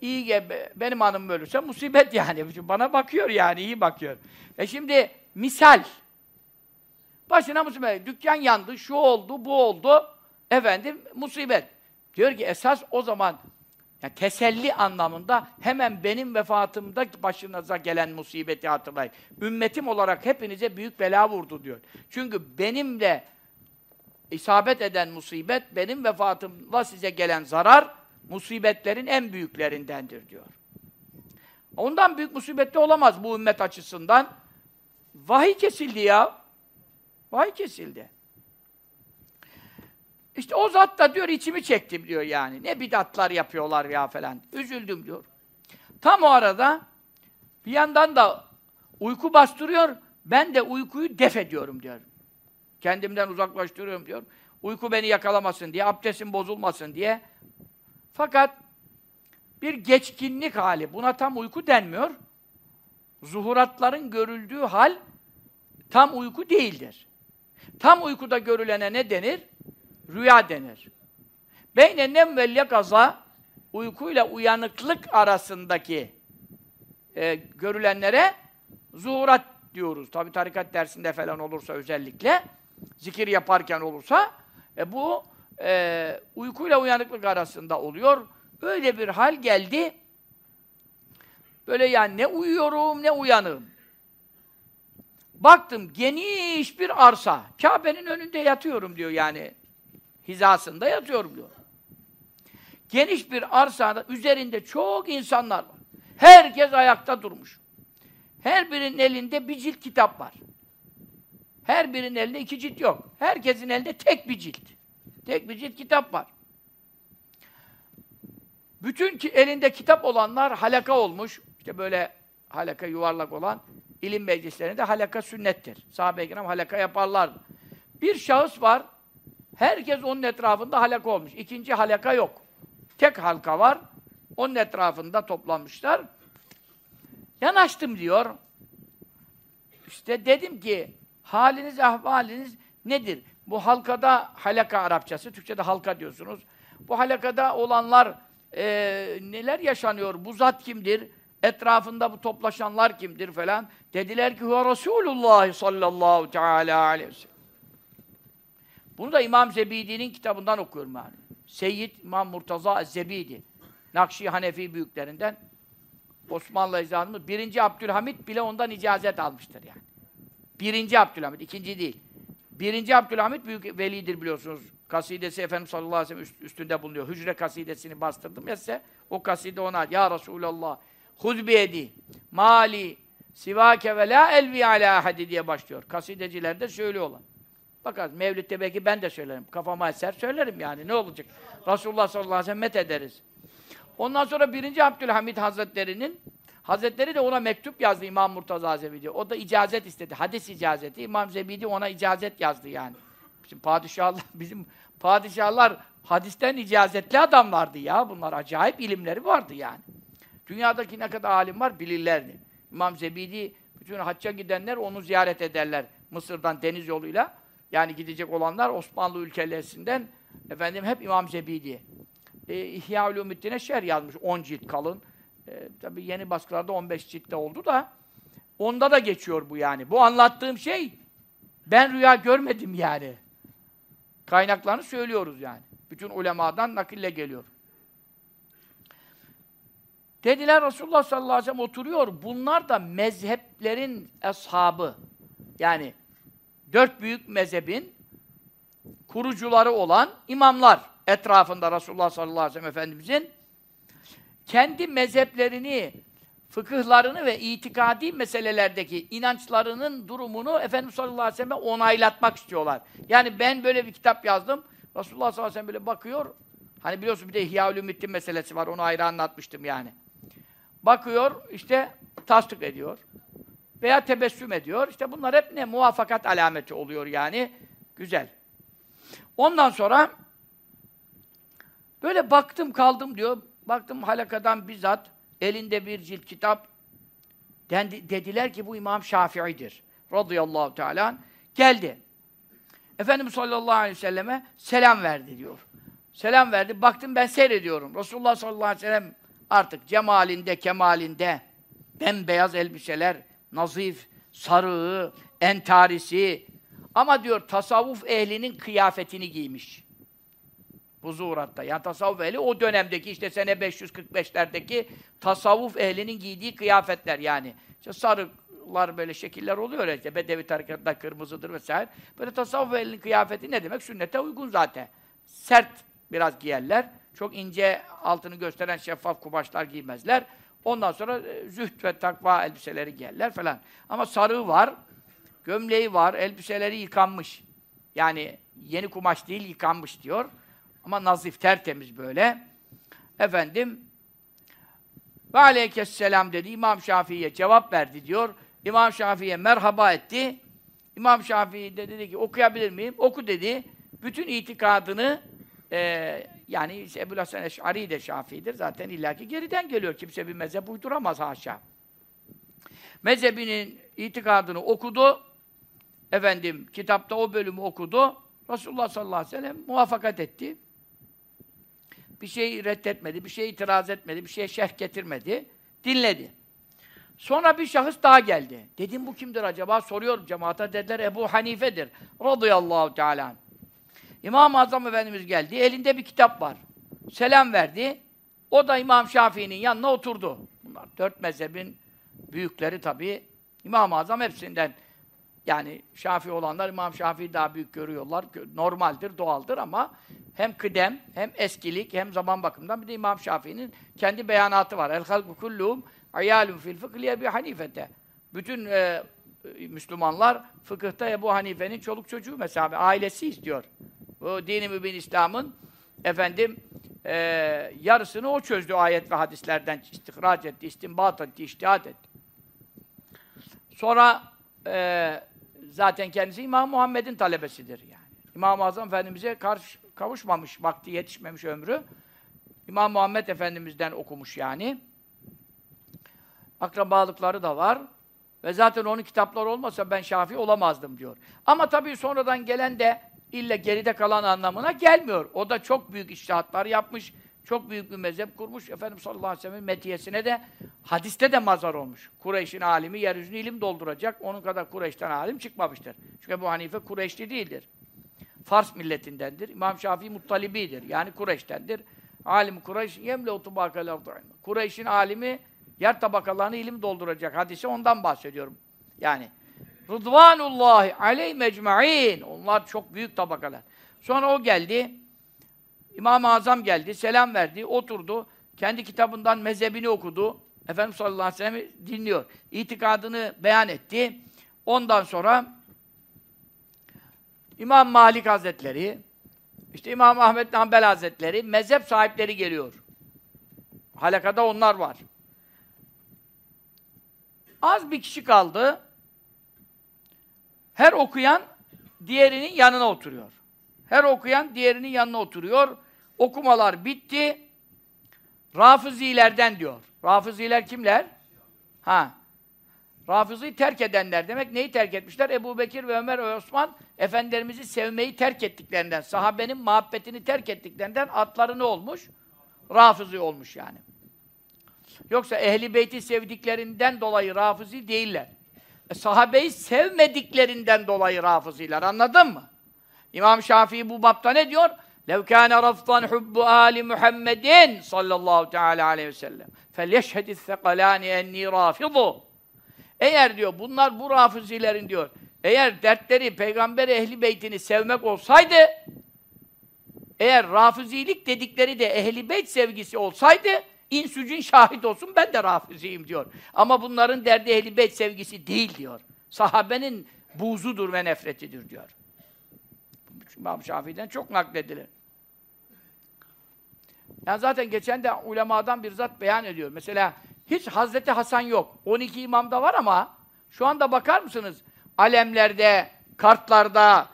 iyi benim hanımım ölürse musibet yani. Bana bakıyor yani iyi bakıyor. E şimdi misal başına musibet. Dükkan yandı, şu oldu, bu oldu. Efendim musibet. Diyor ki esas o zaman yani teselli anlamında hemen benim vefatımda başınıza gelen musibeti hatırlayın. Ümmetim olarak hepinize büyük bela vurdu diyor. Çünkü benimle isabet eden musibet, benim vefatımla size gelen zarar, musibetlerin en büyüklerindendir diyor. Ondan büyük musibette olamaz bu ümmet açısından. Vahiy kesildi ya. Vahiy kesildi. İşte o zat da diyor içimi çektim diyor yani. Ne bidatlar yapıyorlar ya falan. Üzüldüm diyor. Tam o arada bir yandan da uyku bastırıyor. Ben de uykuyu def ediyorum diyor. Kendimden uzaklaştırıyorum diyor. Uyku beni yakalamasın diye, abdestim bozulmasın diye. Fakat bir geçkinlik hali. Buna tam uyku denmiyor. Zuhuratların görüldüğü hal tam uyku değildir. Tam uykuda görülene ne denir? Rüya denir. Beyne nem vel yakaza uykuyla uyanıklık arasındaki e, görülenlere zuhurat diyoruz. Tabi tarikat dersinde falan olursa özellikle, zikir yaparken olursa, e, bu e, uykuyla uyanıklık arasında oluyor. Öyle bir hal geldi, böyle yani ne uyuyorum ne uyanığım. Baktım geniş bir arsa, Kabe'nin önünde yatıyorum diyor yani hizasında yatıyorum diyor. Geniş bir arsada üzerinde çok insanlar var. Herkes ayakta durmuş. Her birinin elinde bir cilt kitap var. Her birinin elinde iki cilt yok. Herkesin elinde tek bir cilt. Tek bir cilt kitap var. Bütün ki, elinde kitap olanlar halaka olmuş. İşte böyle halaka yuvarlak olan ilim meclislerinde halaka sünnettir. Sahabe-i kiram halaka yaparlar. Bir şahıs var, Herkes onun etrafında halaka olmuş. İkinci halaka yok. Tek halka var. Onun etrafında toplanmışlar. Yanaştım diyor. işte dedim ki haliniz, ahvaliniz nedir? Bu halkada halaka Arapçası, Türkçe'de halka diyorsunuz. Bu halakada olanlar e, neler yaşanıyor? Bu zat kimdir? Etrafında bu toplaşanlar kimdir falan. Dediler ki Resulullah sallallahu teala aleyhi ve sellem. Bunu da İmam Zebidi'nin kitabından okuyorum yani. Seyyid İmam Murtaza Zebidi. Nakşi Hanefi büyüklerinden. Osmanlı ecdadımız. Birinci Abdülhamit bile ondan icazet almıştır yani. Birinci Abdülhamit, ikinci değil. Birinci Abdülhamit büyük velidir biliyorsunuz. Kasidesi Efendimiz sallallahu aleyhi ve sellem üstünde bulunuyor. Hücre kasidesini bastırdım ya size. O kaside ona, Ya Resulallah, hud biyedi, mali, sivake ve la elvi ala ahadi diye başlıyor. Kasideciler de söylüyorlar. Bakarız Mevlid'de belki ben de söylerim. Kafama eser söylerim yani. Ne olacak? Resulullah sallallahu aleyhi ve sellem met ederiz. Ondan sonra 1. Abdülhamid Hazretleri'nin Hazretleri de ona mektup yazdı İmam Murtaza Zebidi. O da icazet istedi. Hadis icazeti. İmam Zebidi ona icazet yazdı yani. Bizim padişahlar, bizim padişahlar hadisten icazetli adamlardı ya. Bunlar acayip ilimleri vardı yani. Dünyadaki ne kadar alim var bilirlerdi. İmam Zebidi, bütün hacca gidenler onu ziyaret ederler. Mısır'dan deniz yoluyla. Yani gidecek olanlar Osmanlı ülkelerinden efendim hep İmam Zebidi. E, İhya Ulumuddin'e şer yazmış 10 cilt kalın. E, tabii yeni baskılarda 15 ciltte oldu da onda da geçiyor bu yani. Bu anlattığım şey ben rüya görmedim yani. Kaynaklarını söylüyoruz yani. Bütün ulemadan nakille geliyor. Dediler Resulullah sallallahu aleyhi ve sellem oturuyor. Bunlar da mezheplerin ashabı. Yani dört büyük mezhebin kurucuları olan imamlar etrafında Resulullah sallallahu aleyhi ve sellem Efendimizin kendi mezheplerini, fıkıhlarını ve itikadi meselelerdeki inançlarının durumunu Efendimiz sallallahu aleyhi ve sellem'e onaylatmak istiyorlar. Yani ben böyle bir kitap yazdım. Resulullah sallallahu aleyhi ve sellem böyle bakıyor. Hani biliyorsun bir de İhya Ulumuddin meselesi var. Onu ayrı anlatmıştım yani. Bakıyor, işte tasdik ediyor. Veya tebessüm ediyor. İşte bunlar hep ne? Muvaffakat alameti oluyor yani. Güzel. Ondan sonra böyle baktım kaldım diyor. Baktım halakadan bizzat elinde bir cilt kitap. Dendi, dediler ki bu İmam Şafii'dir. Radıyallahu teala. Geldi. Efendimiz sallallahu aleyhi ve selleme selam verdi diyor. Selam verdi. Baktım ben seyrediyorum. Resulullah sallallahu aleyhi ve sellem artık cemalinde, kemalinde bembeyaz elbiseler, nazif, sarığı, entarisi ama diyor tasavvuf ehlinin kıyafetini giymiş. Bu zuhuratta. Yani tasavvuf ehli o dönemdeki işte sene 545'lerdeki tasavvuf ehlinin giydiği kıyafetler yani. İşte sarıklar böyle şekiller oluyor ya işte Bedevi tarikatında kırmızıdır vesaire. Böyle tasavvuf ehlinin kıyafeti ne demek? Sünnete uygun zaten. Sert biraz giyerler. Çok ince altını gösteren şeffaf kumaşlar giymezler. Ondan sonra e, zühd ve takva elbiseleri giyerler falan. Ama sarığı var, gömleği var, elbiseleri yıkanmış. Yani yeni kumaş değil, yıkanmış diyor. Ama nazif, tertemiz böyle. Efendim, ve aleykesselam dedi. İmam Şafii'ye cevap verdi diyor. İmam Şafii'ye merhaba etti. İmam Şafii de dedi ki okuyabilir miyim? Oku dedi. Bütün itikadını e, yani işte Ebu Hasan Eş'ari de Şafii'dir. Zaten illaki geriden geliyor. Kimse bir mezhep uyduramaz haşa. Mezhebinin itikadını okudu. Efendim kitapta o bölümü okudu. Resulullah sallallahu aleyhi ve sellem muvaffakat etti. Bir şey reddetmedi, bir şey itiraz etmedi, bir şeye şerh getirmedi. Dinledi. Sonra bir şahıs daha geldi. Dedim bu kimdir acaba? Soruyorum cemaate. Dediler Ebu Hanife'dir. Radıyallahu teala. İmam-ı Azam Efendimiz geldi. Elinde bir kitap var. Selam verdi. O da İmam Şafii'nin yanına oturdu. Bunlar dört mezhebin büyükleri tabii. İmam-ı Azam hepsinden yani Şafii olanlar İmam Şafii daha büyük görüyorlar. Normaldir, doğaldır ama hem kıdem, hem eskilik, hem zaman bakımından bir de İmam Şafii'nin kendi beyanatı var. El halku kulluhum ayalun fil fıkh Ebu Hanifete. Bütün e, Müslümanlar fıkıhta Ebu Hanife'nin çoluk çocuğu mesela ailesi istiyor. Bu dini mübin İslam'ın efendim e, yarısını o çözdü ayet ve hadislerden istihraç etti, istinbat etti, iştihat etti. Sonra e, zaten kendisi İmam Muhammed'in talebesidir yani. İmam-ı Azam Efendimiz'e karşı kavuşmamış, vakti yetişmemiş ömrü. İmam Muhammed Efendimiz'den okumuş yani. Akrabalıkları da var. Ve zaten onun kitapları olmasa ben Şafii olamazdım diyor. Ama tabii sonradan gelen de illa geride kalan anlamına gelmiyor. O da çok büyük iştihatlar yapmış. Çok büyük bir mezhep kurmuş. Efendimiz sallallahu aleyhi ve sellem'in metiyesine de hadiste de mazar olmuş. Kureyş'in alimi yeryüzünü ilim dolduracak. Onun kadar Kureyş'ten alim çıkmamıştır. Çünkü bu Hanife Kureyşli değildir. Fars milletindendir. İmam Şafii Muttalibi'dir. Yani Kureyş'tendir. Alim Kureyş yemle utubakal Kureyş'in alimi yer tabakalarını ilim dolduracak. Hadise ondan bahsediyorum. Yani Rıdvanullahi aleyh mecmain. Onlar çok büyük tabakalar. Sonra o geldi. İmam-ı Azam geldi, selam verdi, oturdu. Kendi kitabından mezhebini okudu. Efendimiz sallallahu aleyhi ve sellem'i dinliyor. İtikadını beyan etti. Ondan sonra İmam Malik Hazretleri, işte İmam Ahmet Hanbel Hazretleri, mezhep sahipleri geliyor. Halakada onlar var. Az bir kişi kaldı. Her okuyan diğerinin yanına oturuyor. Her okuyan diğerinin yanına oturuyor. Okumalar bitti. Rafızilerden diyor. Rafıziler kimler? Ha. Rafızıyı terk edenler demek. Neyi terk etmişler? Ebu Bekir ve Ömer ve Osman Efendilerimizi sevmeyi terk ettiklerinden, sahabenin muhabbetini terk ettiklerinden atları ne olmuş? Rafızı olmuş yani. Yoksa ehli beyti sevdiklerinden dolayı rafızi değiller. E, sahabeyi sevmediklerinden dolayı rafıziler. Anladın mı? İmam Şafii bu bapta ne diyor? لَوْ كَانَ رَفْضًا حُبُّ آلِ مُحَمَّدٍ sallallahu teala aleyhi ve sellem فَلْيَشْهَدِ الثَّقَلَانِ اَنِّي رَافِضُ Eğer diyor, bunlar bu rafızilerin diyor, eğer dertleri peygamber ehli beytini sevmek olsaydı, eğer rafizilik dedikleri de ehli beyt sevgisi olsaydı, insücün şahit olsun ben de rafiziyim diyor. Ama bunların derdi ehli sevgisi değil diyor. Sahabenin buzudur ve nefretidir diyor. İmam Şafii'den çok nakledilir. Yani zaten geçen de ulemadan bir zat beyan ediyor. Mesela hiç Hazreti Hasan yok. 12 imamda var ama şu anda bakar mısınız? Alemlerde, kartlarda,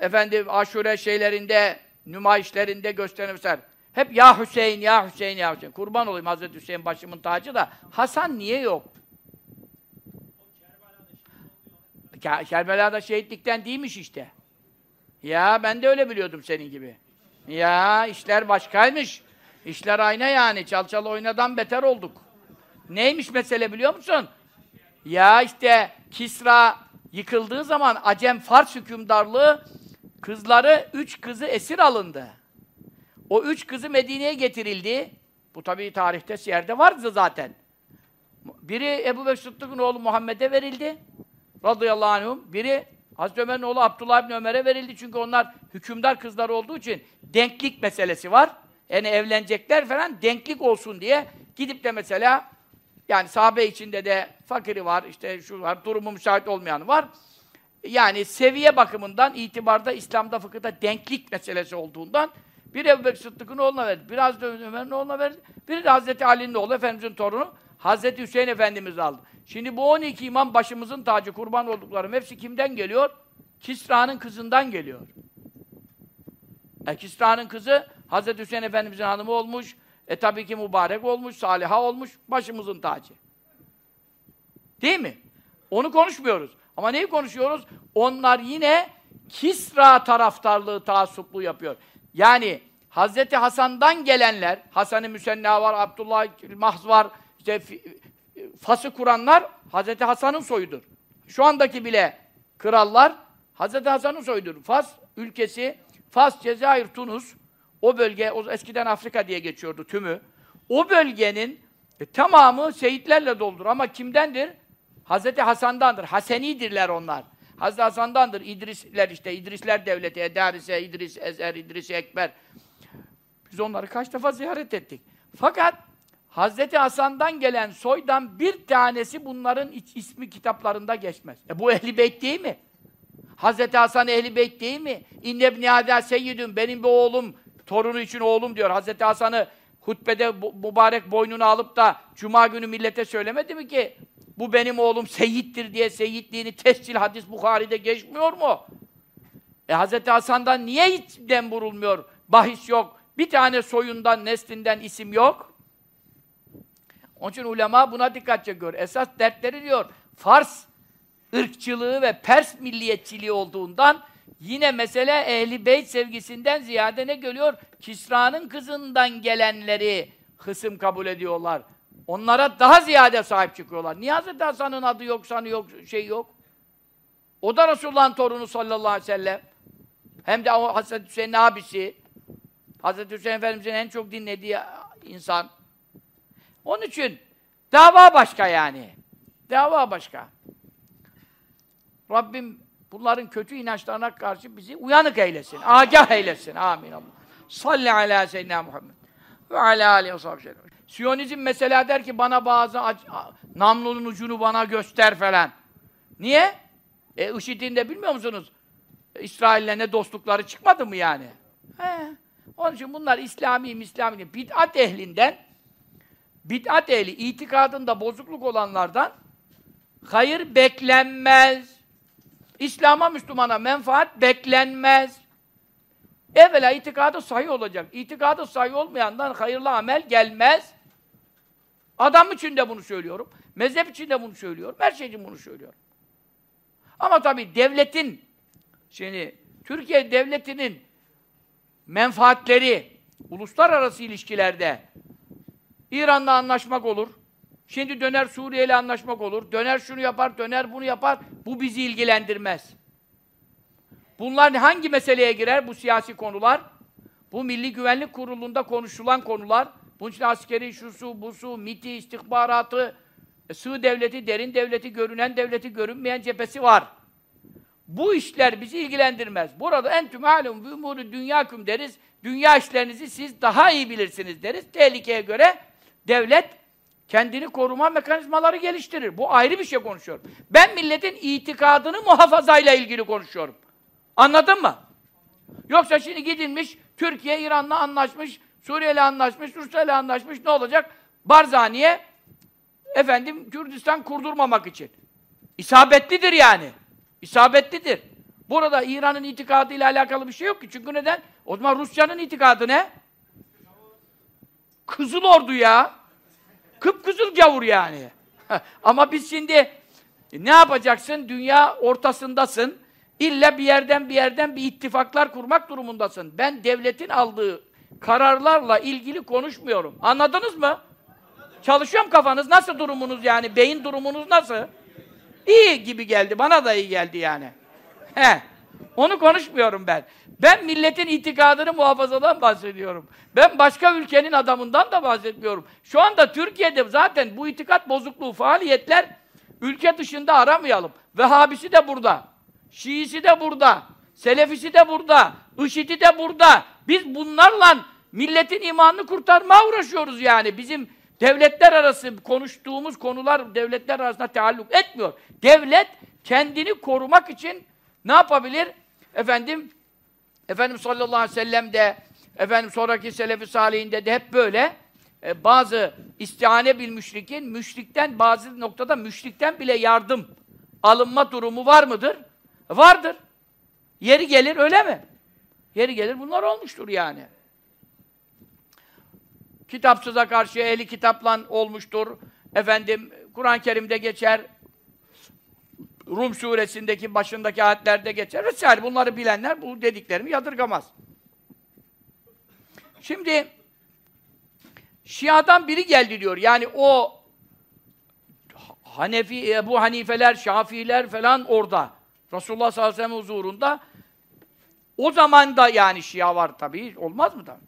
efendim aşure şeylerinde, nümayişlerinde gösterirler. Hep ya Hüseyin, ya Hüseyin, ya Hüseyin. Kurban olayım Hazreti Hüseyin başımın tacı da. Hasan niye yok? Kerbela'da şehitlikten değilmiş işte. Ya ben de öyle biliyordum senin gibi. Ya işler başkaymış. İşler ayna yani. Çal çal oynadan beter olduk. Neymiş mesele biliyor musun? Ya işte Kisra yıkıldığı zaman Acem Fars hükümdarlığı kızları, üç kızı esir alındı. O üç kızı Medine'ye getirildi. Bu tabii tarihte yerde vardı zaten. Biri Ebu Bekir Sıddık'ın oğlu Muhammed'e verildi. Radıyallahu anhum. Biri Hazreti Ömer'in oğlu Abdullah ibn Ömer'e verildi çünkü onlar hükümdar kızlar olduğu için denklik meselesi var. Yani evlenecekler falan denklik olsun diye gidip de mesela yani sahabe içinde de fakiri var, işte şu var, durumu müsait olmayan var. Yani seviye bakımından itibarda İslam'da fıkıhta denklik meselesi olduğundan bir Ebu Bekir Sıddık'ın oğluna verdi, biraz da Ömer'in oğluna verdi, biri de Hazreti Ali'nin oğlu, Efendimiz'in torunu Hazreti Hüseyin Efendimiz aldı. Şimdi bu 12 imam başımızın tacı, kurban olduklarım hepsi kimden geliyor? Kisra'nın kızından geliyor. E, Kisra'nın kızı Hazreti Hüseyin Efendimizin hanımı olmuş. E tabii ki mübarek olmuş, saliha olmuş, başımızın tacı. Değil mi? Onu konuşmuyoruz. Ama neyi konuşuyoruz? Onlar yine Kisra taraftarlığı, taassuplu yapıyor. Yani Hazreti Hasan'dan gelenler, Hasan-ı Müsenna var, Abdullah Mahz var, işte Fas'ı kuranlar Hazreti Hasan'ın soyudur. Şu andaki bile krallar Hazreti Hasan'ın soyudur. Fas ülkesi, Fas, Cezayir, Tunus, o bölge, o eskiden Afrika diye geçiyordu tümü. O bölgenin e, tamamı şehitlerle doldur. Ama kimdendir? Hazreti Hasan'dandır. Hasenidirler onlar. Hazreti Hasan'dandır. İdrisler işte, İdrisler devleti, Edarise, İdris, Ezer, İdris Ekber. Biz onları kaç defa ziyaret ettik. Fakat Hazreti Hasan'dan gelen soydan bir tanesi bunların ismi kitaplarında geçmez. E bu Ehli Beyt değil mi? Hazreti Hasan Ehli Beyt değil mi? İnne ibn Adel seyyidüm, benim bir oğlum, torunu için oğlum diyor. Hazreti Hasan'ı hutbede mübarek boynunu alıp da cuma günü millete söylemedi mi ki bu benim oğlum seyittir diye seyitliğini tescil hadis Bukhari'de geçmiyor mu? E Hazreti Hasan'dan niye hiç dem vurulmuyor? Bahis yok. Bir tane soyundan, neslinden isim yok. Onun için ulema buna dikkat çekiyor. Esas dertleri diyor, Fars ırkçılığı ve Pers milliyetçiliği olduğundan yine mesele ehli beyt sevgisinden ziyade ne geliyor? Kisra'nın kızından gelenleri hısım kabul ediyorlar. Onlara daha ziyade sahip çıkıyorlar. Niye Hazreti Hasan'ın adı yok, sanı yok, şey yok? O da Resulullah'ın torunu sallallahu aleyhi ve sellem. Hem de Hazreti Hüseyin'in abisi. Hazreti Hüseyin Efendimiz'in en çok dinlediği insan. Onun için dava başka yani. Dava başka. Rabbim bunların kötü inançlarına karşı bizi uyanık eylesin. Agah eylesin. Amin. Allah. Salli ala seyyidina Muhammed. Ve ala aleyhi ve sahibi Siyonizm mesela der ki bana bazı namlunun ucunu bana göster falan. Niye? E IŞİD'in de bilmiyor musunuz? İsrail'le ne dostlukları çıkmadı mı yani? He. Onun için bunlar İslami, İslami, bid'at ehlinden, bid'at ehli, itikadında bozukluk olanlardan hayır beklenmez. İslam'a, Müslümana menfaat beklenmez. Evvela itikadı sahih olacak. İtikadı sahih olmayandan hayırlı amel gelmez. Adam için de bunu söylüyorum. Mezhep için de bunu söylüyorum. Her şey için bunu söylüyorum. Ama tabii devletin, şimdi Türkiye devletinin menfaatleri uluslararası ilişkilerde İran'la anlaşmak olur. Şimdi döner Suriye ile anlaşmak olur. Döner şunu yapar, döner bunu yapar. Bu bizi ilgilendirmez. Bunlar hangi meseleye girer bu siyasi konular? Bu Milli Güvenlik Kurulu'nda konuşulan konular. Bunun için askeri şusu, busu, MIT'i, istihbaratı, e, sığ devleti, derin devleti, görünen devleti, görünmeyen cephesi var. Bu işler bizi ilgilendirmez. Burada entüm alum bi umuru dünyaküm deriz. Dünya işlerinizi siz daha iyi bilirsiniz deriz. Tehlikeye göre devlet kendini koruma mekanizmaları geliştirir. Bu ayrı bir şey konuşuyorum. Ben milletin itikadını muhafazayla ilgili konuşuyorum. Anladın mı? Yoksa şimdi gidilmiş, Türkiye İran'la anlaşmış, Suriye ile anlaşmış, Rusya ile anlaşmış, ne olacak? Barzaniye, efendim, Kürdistan kurdurmamak için. İsabetlidir yani. İsabetlidir. Burada İran'ın itikadı ile alakalı bir şey yok ki. Çünkü neden? O zaman Rusya'nın itikadı ne? Kızıl ordu ya. Kıpkızıl gavur yani. Ama biz şimdi ne yapacaksın? Dünya ortasındasın. İlla bir yerden bir yerden bir ittifaklar kurmak durumundasın. Ben devletin aldığı kararlarla ilgili konuşmuyorum. Anladınız mı? Çalışıyorum kafanız. Nasıl durumunuz yani? Beyin durumunuz nasıl? İyi gibi geldi. Bana da iyi geldi yani. He. Onu konuşmuyorum ben. Ben milletin itikadını muhafazadan bahsediyorum. Ben başka ülkenin adamından da bahsetmiyorum. Şu anda Türkiye'de zaten bu itikat bozukluğu faaliyetler ülke dışında aramayalım. Vehhabisi de burada. Şiisi de burada. Selefisi de burada. IŞİD'i de burada. Biz bunlarla milletin imanını kurtarmaya uğraşıyoruz yani. Bizim devletler arası konuştuğumuz konular devletler arasında taalluk etmiyor. Devlet kendini korumak için ne yapabilir? Efendim Efendim sallallahu aleyhi ve sellem de efendim sonraki selefi salihinde de hep böyle e, bazı istihane bil müşrikin müşrikten bazı noktada müşrikten bile yardım alınma durumu var mıdır? Vardır. Yeri gelir öyle mi? Yeri gelir bunlar olmuştur yani. Kitapsıza karşı ehli kitapla olmuştur. Efendim Kur'an-ı Kerim'de geçer. Rum suresindeki başındaki ayetlerde geçer vesaire. Bunları bilenler bu dediklerimi yadırgamaz. Şimdi Şia'dan biri geldi diyor. Yani o Hanefi, bu Hanifeler, Şafiiler falan orada. Resulullah sallallahu aleyhi ve sellem huzurunda. O zaman da yani Şia var tabii. Olmaz mı da?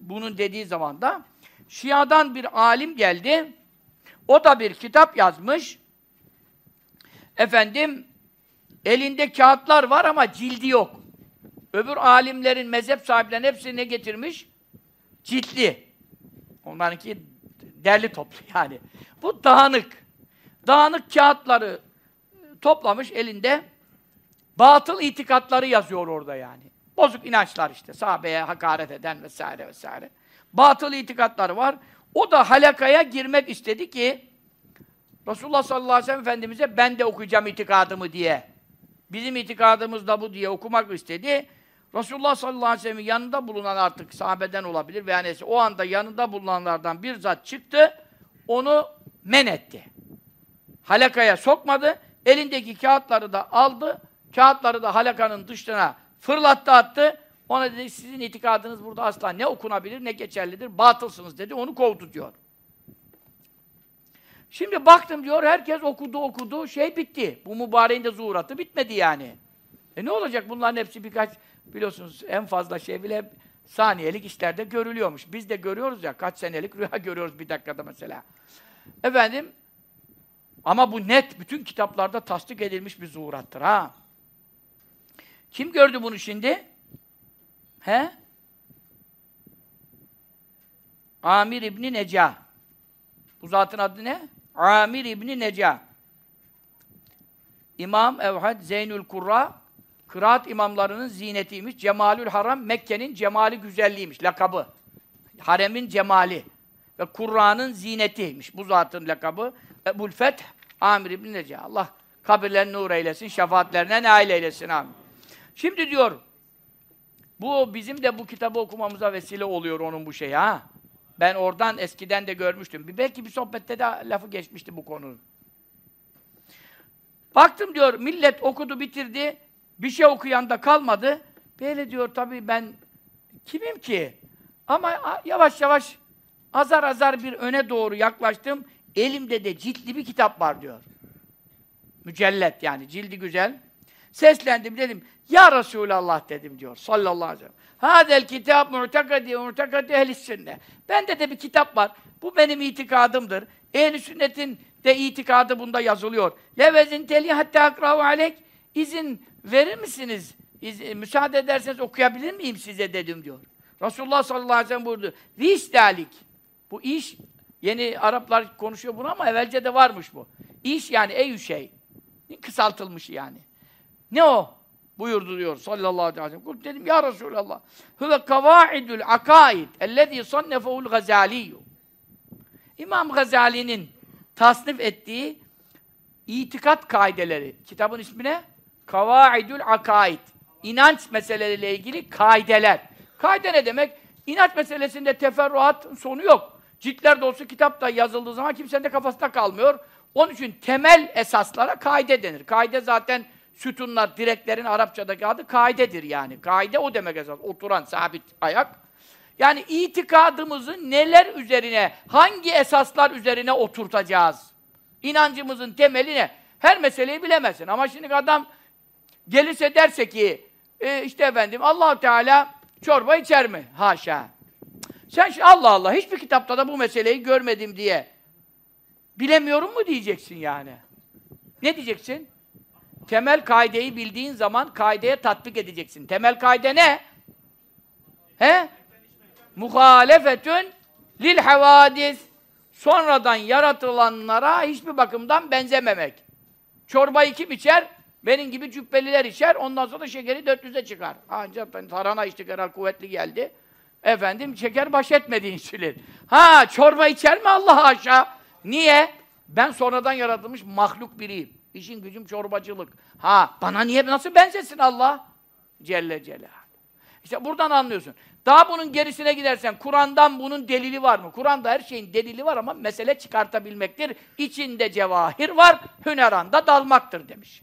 Bunun dediği zaman da Şia'dan bir alim geldi. O da bir kitap yazmış. Efendim elinde kağıtlar var ama cildi yok. Öbür alimlerin, mezhep sahiplerinin hepsi ne getirmiş? Ciltli. Onlarınki derli toplu yani. Bu dağınık. Dağınık kağıtları toplamış elinde. Batıl itikatları yazıyor orada yani. Bozuk inançlar işte. Sahabeye hakaret eden vesaire vesaire. Batıl itikatları var. O da halakaya girmek istedi ki Resulullah sallallahu aleyhi ve sellem Efendimiz'e ben de okuyacağım itikadımı diye. Bizim itikadımız da bu diye okumak istedi. Resulullah sallallahu aleyhi ve sellem'in yanında bulunan artık sahabeden olabilir veya neyse o anda yanında bulunanlardan bir zat çıktı, onu men etti. halakaya sokmadı. Elindeki kağıtları da aldı. Kağıtları da halakanın dışına fırlattı attı. Ona dedi sizin itikadınız burada asla ne okunabilir ne geçerlidir. Batılsınız dedi. Onu kovdu diyor. Şimdi baktım diyor herkes okudu okudu şey bitti. Bu mübareğin de zuhuratı bitmedi yani. E ne olacak bunların hepsi birkaç biliyorsunuz en fazla şey bile saniyelik işlerde görülüyormuş. Biz de görüyoruz ya kaç senelik rüya görüyoruz bir dakikada mesela. Efendim ama bu net bütün kitaplarda tasdik edilmiş bir zuhurattır ha. Kim gördü bunu şimdi? He? Amir İbni Neca. Bu zatın adı ne? Amir İbni Neca. İmam Evhad Zeynül Kurra kıraat imamlarının zinetiymiş. Cemalül Haram Mekke'nin cemali güzelliğiymiş. Lakabı. Haremin cemali. Ve Kurra'nın zinetiymiş. Bu zatın lakabı. Ebul Feth Amir İbni Neca. Allah kabirlerini nur eylesin, şefaatlerine nail eylesin. Amin. Şimdi diyor, bu bizim de bu kitabı okumamıza vesile oluyor onun bu şeyi ha. Ben oradan eskiden de görmüştüm. Bir, belki bir sohbette de lafı geçmişti bu konu. Baktım diyor, millet okudu bitirdi, bir şey okuyan da kalmadı. Böyle diyor tabii ben kimim ki? Ama yavaş yavaş azar azar bir öne doğru yaklaştım. Elimde de ciltli bir kitap var diyor. Mücellet yani cildi güzel. Seslendim dedim. Ya Resulallah dedim diyor sallallahu aleyhi ve sellem. Hadel kitap mu'tekadi mu'tekadi ehli sünnet. Bende de bir kitap var. Bu benim itikadımdır. Ehli sünnetin de itikadı bunda yazılıyor. Levezin teli hatta akravu aleyk. İzin verir misiniz? İz, müsaade ederseniz okuyabilir miyim size dedim diyor. Resulullah sallallahu aleyhi ve sellem buyurdu. Visdalik. Bu iş, yeni Araplar konuşuyor bunu ama evvelce de varmış bu. İş yani ey şey. Kısaltılmış yani. Ne o? Buyurdu diyor sallallahu aleyhi ve sellem. Kul dedim ya Resulallah. Huve kavaidul akaid ellezî sannefehul gazaliyyü. İmam Gazali'nin tasnif ettiği itikat kaideleri. Kitabın ismi ne? Kavaidul akaid. İnanç meseleleriyle ilgili kaideler. Kaide ne demek? İnanç meselesinde teferruat sonu yok. Ciltler dolusu kitap da yazıldığı zaman kimsenin de kafasında kalmıyor. Onun için temel esaslara kaide denir. Kaide zaten sütunlar, direklerin Arapçadaki adı kaidedir yani. Kaide o demek esas. Oturan, sabit ayak. Yani itikadımızı neler üzerine, hangi esaslar üzerine oturtacağız? İnancımızın temeli ne? Her meseleyi bilemezsin. Ama şimdi adam gelirse derse ki, e, işte efendim allah Teala çorba içer mi? Haşa. Sen Allah Allah hiçbir kitapta da bu meseleyi görmedim diye bilemiyorum mu diyeceksin yani? Ne diyeceksin? Temel kaideyi bildiğin zaman kaideye tatbik edeceksin. Temel kaide ne? He? Muhalefetün lil havadis. Sonradan yaratılanlara hiçbir bakımdan benzememek. Çorbayı kim içer? Benim gibi cübbeliler içer. Ondan sonra şekeri 400'e çıkar. Ancak ben tarhana içtik herhalde kuvvetli geldi. Efendim şeker baş etmedi insülin. Ha çorba içer mi Allah aşağı? Niye? Ben sonradan yaratılmış mahluk biriyim. İşin gücüm çorbacılık. Ha, bana niye, nasıl benzesin Allah? Celle Celal. İşte buradan anlıyorsun. Daha bunun gerisine gidersen, Kur'an'dan bunun delili var mı? Kur'an'da her şeyin delili var ama mesele çıkartabilmektir. İçinde cevahir var, hüneranda dalmaktır demiş.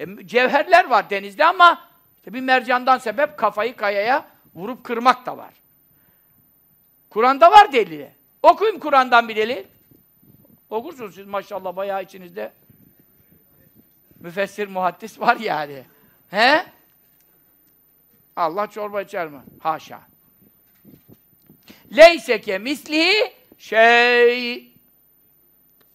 E, cevherler var denizde ama işte bir mercandan sebep kafayı kayaya vurup kırmak da var. Kur'an'da var delili. Okuyun Kur'an'dan bir delil. Okursunuz siz maşallah bayağı içinizde müfessir muhaddis var yani. He? Allah çorba içer mi? Haşa. Leyseke mislihi şey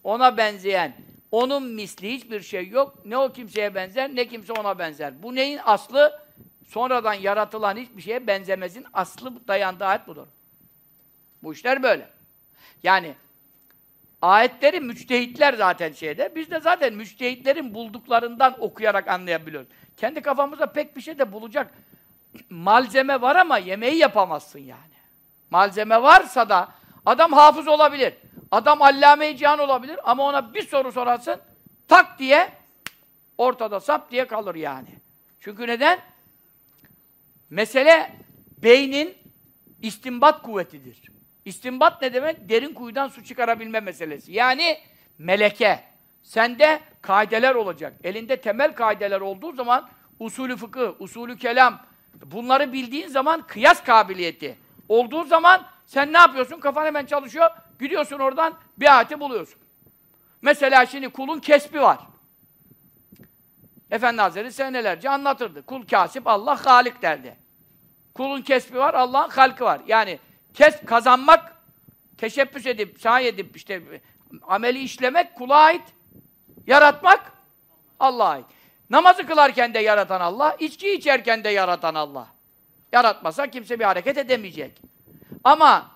ona benzeyen onun misli hiçbir şey yok. Ne o kimseye benzer ne kimse ona benzer. Bu neyin aslı? Sonradan yaratılan hiçbir şeye benzemezin aslı dayandığı ayet budur. Bu işler böyle. Yani Ayetleri müçtehitler zaten şeyde. Biz de zaten müçtehitlerin bulduklarından okuyarak anlayabiliyoruz. Kendi kafamızda pek bir şey de bulacak malzeme var ama yemeği yapamazsın yani. Malzeme varsa da adam hafız olabilir. Adam allame-i cihan olabilir ama ona bir soru sorarsın tak diye ortada sap diye kalır yani. Çünkü neden? Mesele beynin istimbat kuvvetidir. İstimbat ne demek? Derin kuyudan su çıkarabilme meselesi. Yani meleke. Sende kaideler olacak. Elinde temel kaideler olduğu zaman usulü fıkıh, usulü kelam bunları bildiğin zaman kıyas kabiliyeti olduğu zaman sen ne yapıyorsun? Kafan hemen çalışıyor. Gidiyorsun oradan bir ayeti buluyorsun. Mesela şimdi kulun kesbi var. Efendi Hazretleri senelerce anlatırdı. Kul kasip, Allah halik derdi. Kulun kesbi var, Allah'ın halkı var. Yani kes kazanmak, teşebbüs edip, sahi edip işte ameli işlemek kula ait. Yaratmak Allah'a ait. Namazı kılarken de yaratan Allah, içki içerken de yaratan Allah. Yaratmasa kimse bir hareket edemeyecek. Ama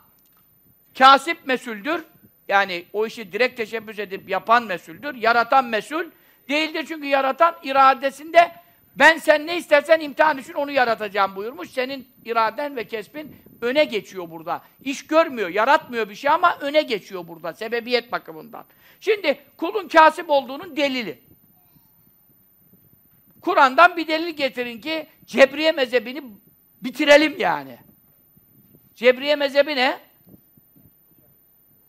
kasip mesuldür. Yani o işi direkt teşebbüs edip yapan mesuldür. Yaratan mesul değildir çünkü yaratan iradesinde ben sen ne istersen imtihan için onu yaratacağım buyurmuş. Senin iraden ve kesbin öne geçiyor burada. İş görmüyor, yaratmıyor bir şey ama öne geçiyor burada sebebiyet bakımından. Şimdi kulun kasip olduğunun delili. Kur'an'dan bir delil getirin ki Cebriye mezhebini bitirelim yani. Cebriye mezhebi ne?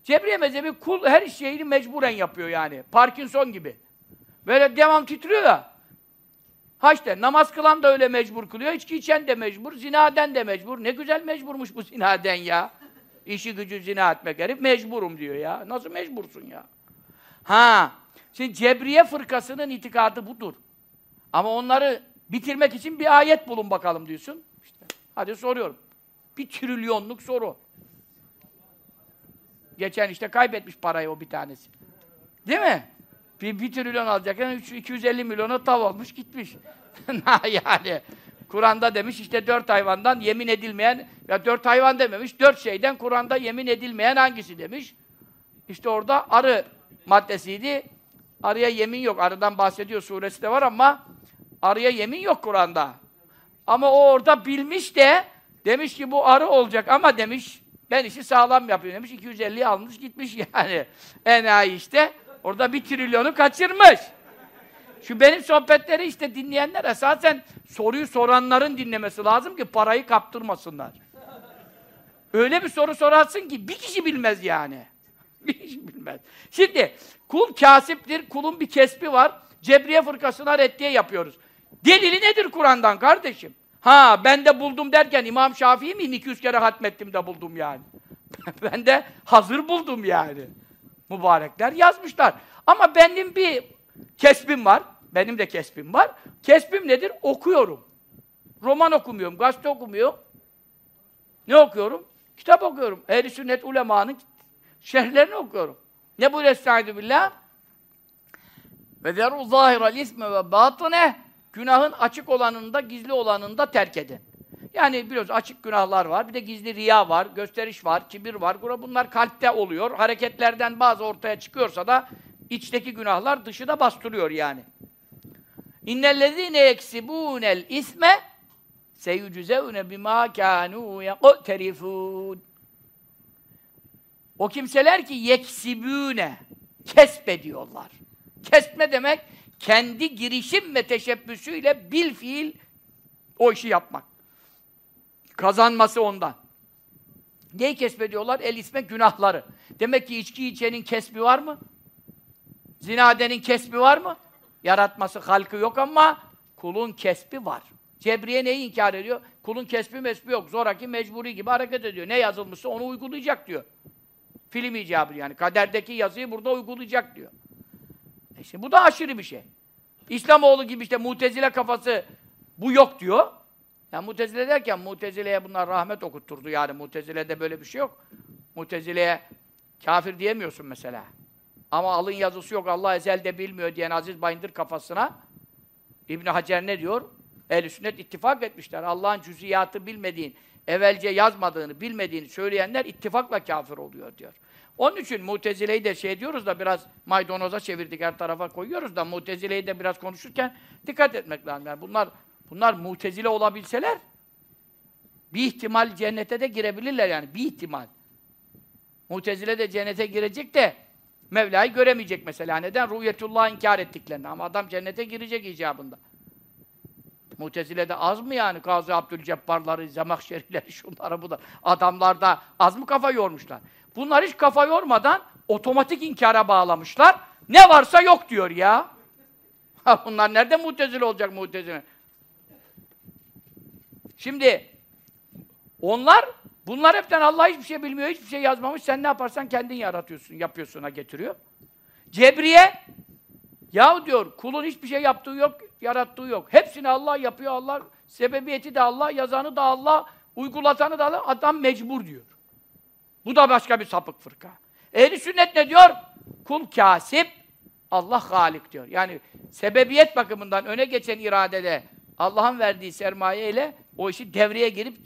Cebriye mezhebi kul her şeyini mecburen yapıyor yani. Parkinson gibi. Böyle devam titriyor ya. Ha işte namaz kılan da öyle mecbur kılıyor, içki içen de mecbur, zinaden de mecbur. Ne güzel mecburmuş bu zinaden ya. İşi gücü zina etmek herif mecburum diyor ya. Nasıl mecbursun ya? Ha, şimdi Cebriye fırkasının itikadı budur. Ama onları bitirmek için bir ayet bulun bakalım diyorsun. İşte, hadi soruyorum. Bir trilyonluk soru. Geçen işte kaybetmiş parayı o bir tanesi. Değil mi? Bir, bir trilyon alacakken 250 milyona tav olmuş gitmiş. yani Kur'an'da demiş işte dört hayvandan yemin edilmeyen, ya dört hayvan dememiş, dört şeyden Kur'an'da yemin edilmeyen hangisi demiş. İşte orada arı maddesiydi. Arıya yemin yok. Arıdan bahsediyor suresi de var ama arıya yemin yok Kur'an'da. Ama o orada bilmiş de demiş ki bu arı olacak ama demiş ben işi sağlam yapıyorum demiş. 250 almış gitmiş yani. Enayi işte. Orada bir trilyonu kaçırmış. Şu benim sohbetleri işte dinleyenler esasen soruyu soranların dinlemesi lazım ki parayı kaptırmasınlar. Öyle bir soru sorarsın ki bir kişi bilmez yani. Bir kişi bilmez. Şimdi kul kasiptir, kulun bir kesbi var. Cebriye fırkasına reddiye yapıyoruz. Delili nedir Kur'an'dan kardeşim? Ha ben de buldum derken İmam Şafii miyim? 200 kere hatmettim de buldum yani. ben de hazır buldum yani. Mübarekler yazmışlar. Ama benim bir kesbim var. Benim de kesbim var. Kesbim nedir? Okuyorum. Roman okumuyorum, gazete okumuyorum. Ne okuyorum? Kitap okuyorum. Ehl-i sünnet ulemanın şerhlerini okuyorum. Ne bu Estaizu billah? Ve zeru zahiral isme ve batine günahın açık olanında, gizli olanında terk edin. Yani biliyoruz açık günahlar var, bir de gizli riya var, gösteriş var, kibir var. Bunlar kalpte oluyor. Hareketlerden bazı ortaya çıkıyorsa da içteki günahlar dışı da bastırıyor yani. İnnellezîne yeksibûnel isme seyucuzevne bimâ kânû yeqterifûn. O kimseler ki yeksibûne kesbediyorlar. Kesme demek kendi girişim ve teşebbüsüyle bil fiil o işi yapmak. Kazanması ondan. Neyi kesbediyorlar? El isme günahları. Demek ki içki içenin kesbi var mı? Zinadenin kesbi var mı? Yaratması, halkı yok ama kulun kesbi var. Cebriye neyi inkar ediyor? Kulun kesbi mesbi yok. Zoraki mecburi gibi hareket ediyor. Ne yazılmışsa onu uygulayacak diyor. Film icabı yani. Kaderdeki yazıyı burada uygulayacak diyor. E işte bu da aşırı bir şey. İslamoğlu gibi işte mutezile kafası bu yok diyor. Yani mutezile derken mutezileye bunlar rahmet okutturdu yani. Mutezilede böyle bir şey yok. Mutezileye kafir diyemiyorsun mesela. Ama alın yazısı yok, Allah ezelde bilmiyor diyen Aziz Bayındır kafasına İbn Hacer ne diyor? Ehl-i sünnet ittifak etmişler. Allah'ın cüziyatı bilmediğin, evvelce yazmadığını, bilmediğini söyleyenler ittifakla kafir oluyor diyor. Onun için Mutezile'yi de şey diyoruz da biraz maydanoza çevirdik her tarafa koyuyoruz da Mutezile'yi de biraz konuşurken dikkat etmek lazım. Yani bunlar bunlar Mutezile olabilseler bir ihtimal cennete de girebilirler yani bir ihtimal. Mutezile de cennete girecek de Mevla'yı göremeyecek mesela. Neden? Ruhiyetullah'ı inkar ettiklerini. Ama adam cennete girecek icabında. Mutezile'de az mı yani? Gazi Abdülcebbarları, Zemahşerileri, şunları bu da. Adamlar da az mı kafa yormuşlar? Bunlar hiç kafa yormadan otomatik inkara bağlamışlar. Ne varsa yok diyor ya. Bunlar nerede mutezile olacak mutezile? Şimdi onlar bunlar hepten Allah hiçbir şey bilmiyor, hiçbir şey yazmamış. Sen ne yaparsan kendin yaratıyorsun, yapıyorsun'a getiriyor. Cebriye yahu diyor kulun hiçbir şey yaptığı yok, yarattığı yok. Hepsini Allah yapıyor, Allah sebebiyeti de Allah, yazanı da Allah, uygulatanı da Allah. Adam mecbur diyor. Bu da başka bir sapık fırka. Ehli sünnet ne diyor? Kul kasip, Allah halik diyor. Yani sebebiyet bakımından öne geçen iradede Allah'ın verdiği sermaye ile o işi devreye girip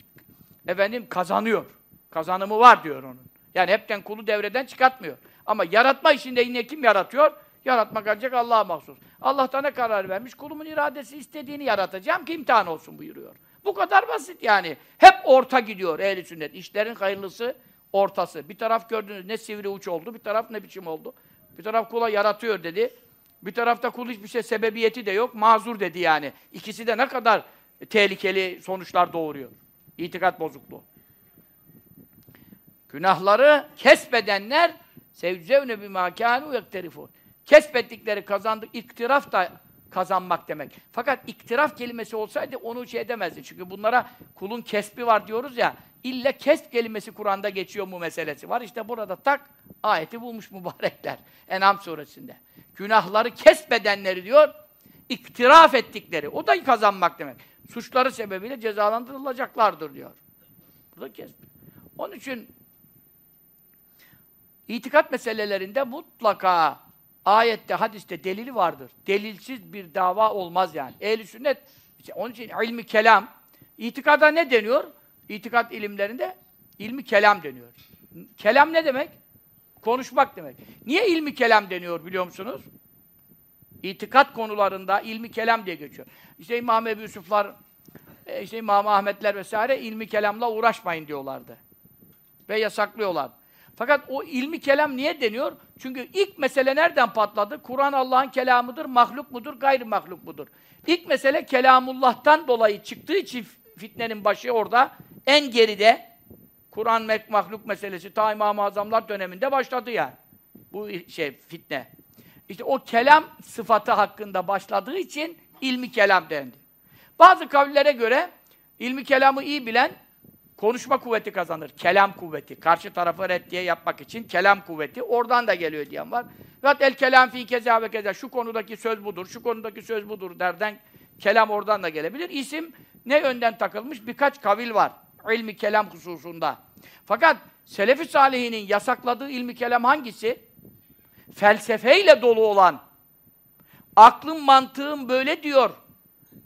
efendim kazanıyor. Kazanımı var diyor onun. Yani hepten kulu devreden çıkartmıyor. Ama yaratma işinde yine kim yaratıyor? Yaratmak ancak Allah'a mahsus. Allah da ne karar vermiş? Kulumun iradesi istediğini yaratacağım ki imtihan olsun buyuruyor. Bu kadar basit yani. Hep orta gidiyor ehli sünnet. İşlerin hayırlısı ortası. Bir taraf gördünüz ne sivri uç oldu, bir taraf ne biçim oldu. Bir taraf kula yaratıyor dedi. Bir tarafta kul hiçbir şey sebebiyeti de yok, mazur dedi yani. İkisi de ne kadar tehlikeli sonuçlar doğuruyor. İtikat bozukluğu. Günahları kesbedenler sevcevne bimâ kânû yekterifûn. Kesbettikleri kazandık, iktiraf da kazanmak demek. Fakat iktiraf kelimesi olsaydı onu şey edemezdi. Çünkü bunlara kulun kesbi var diyoruz ya, illa kesb kelimesi Kur'an'da geçiyor mu meselesi var. İşte burada tak ayeti bulmuş mübarekler. En'am suresinde. Günahları kesbedenleri diyor, iktiraf ettikleri. O da kazanmak demek. Suçları sebebiyle cezalandırılacaklardır diyor. Burada kesb. Onun için itikat meselelerinde mutlaka ayette, hadiste delili vardır. Delilsiz bir dava olmaz yani. Ehl-i sünnet, işte onun için ilmi kelam, itikada ne deniyor? İtikat ilimlerinde ilmi kelam deniyor. Kelam ne demek? Konuşmak demek. Niye ilmi kelam deniyor biliyor musunuz? İtikat konularında ilmi kelam diye geçiyor. İşte İmam Ebu Yusuflar, e, işte İmam Ahmetler vesaire ilmi kelamla uğraşmayın diyorlardı. Ve yasaklıyorlar. Fakat o ilmi kelam niye deniyor? Çünkü ilk mesele nereden patladı? Kur'an Allah'ın kelamıdır, mahluk mudur, gayri mahluk mudur? İlk mesele kelamullah'tan dolayı çıktığı için fitnenin başı orada en geride Kur'an mahluk meselesi ta İmam-ı Azamlar döneminde başladı yani. Bu şey fitne. İşte o kelam sıfatı hakkında başladığı için ilmi kelam dendi. Bazı kavillere göre ilmi kelamı iyi bilen konuşma kuvveti kazanır. Kelam kuvveti. Karşı tarafı reddiye yapmak için kelam kuvveti. Oradan da geliyor diyen var. Ve el kelam fi keza ve keza. Şu konudaki söz budur, şu konudaki söz budur derden kelam oradan da gelebilir. İsim ne yönden takılmış? Birkaç kavil var. ilmi kelam hususunda. Fakat Selefi Salihinin yasakladığı ilmi kelam hangisi? Felsefeyle dolu olan. Aklım mantığım böyle diyor.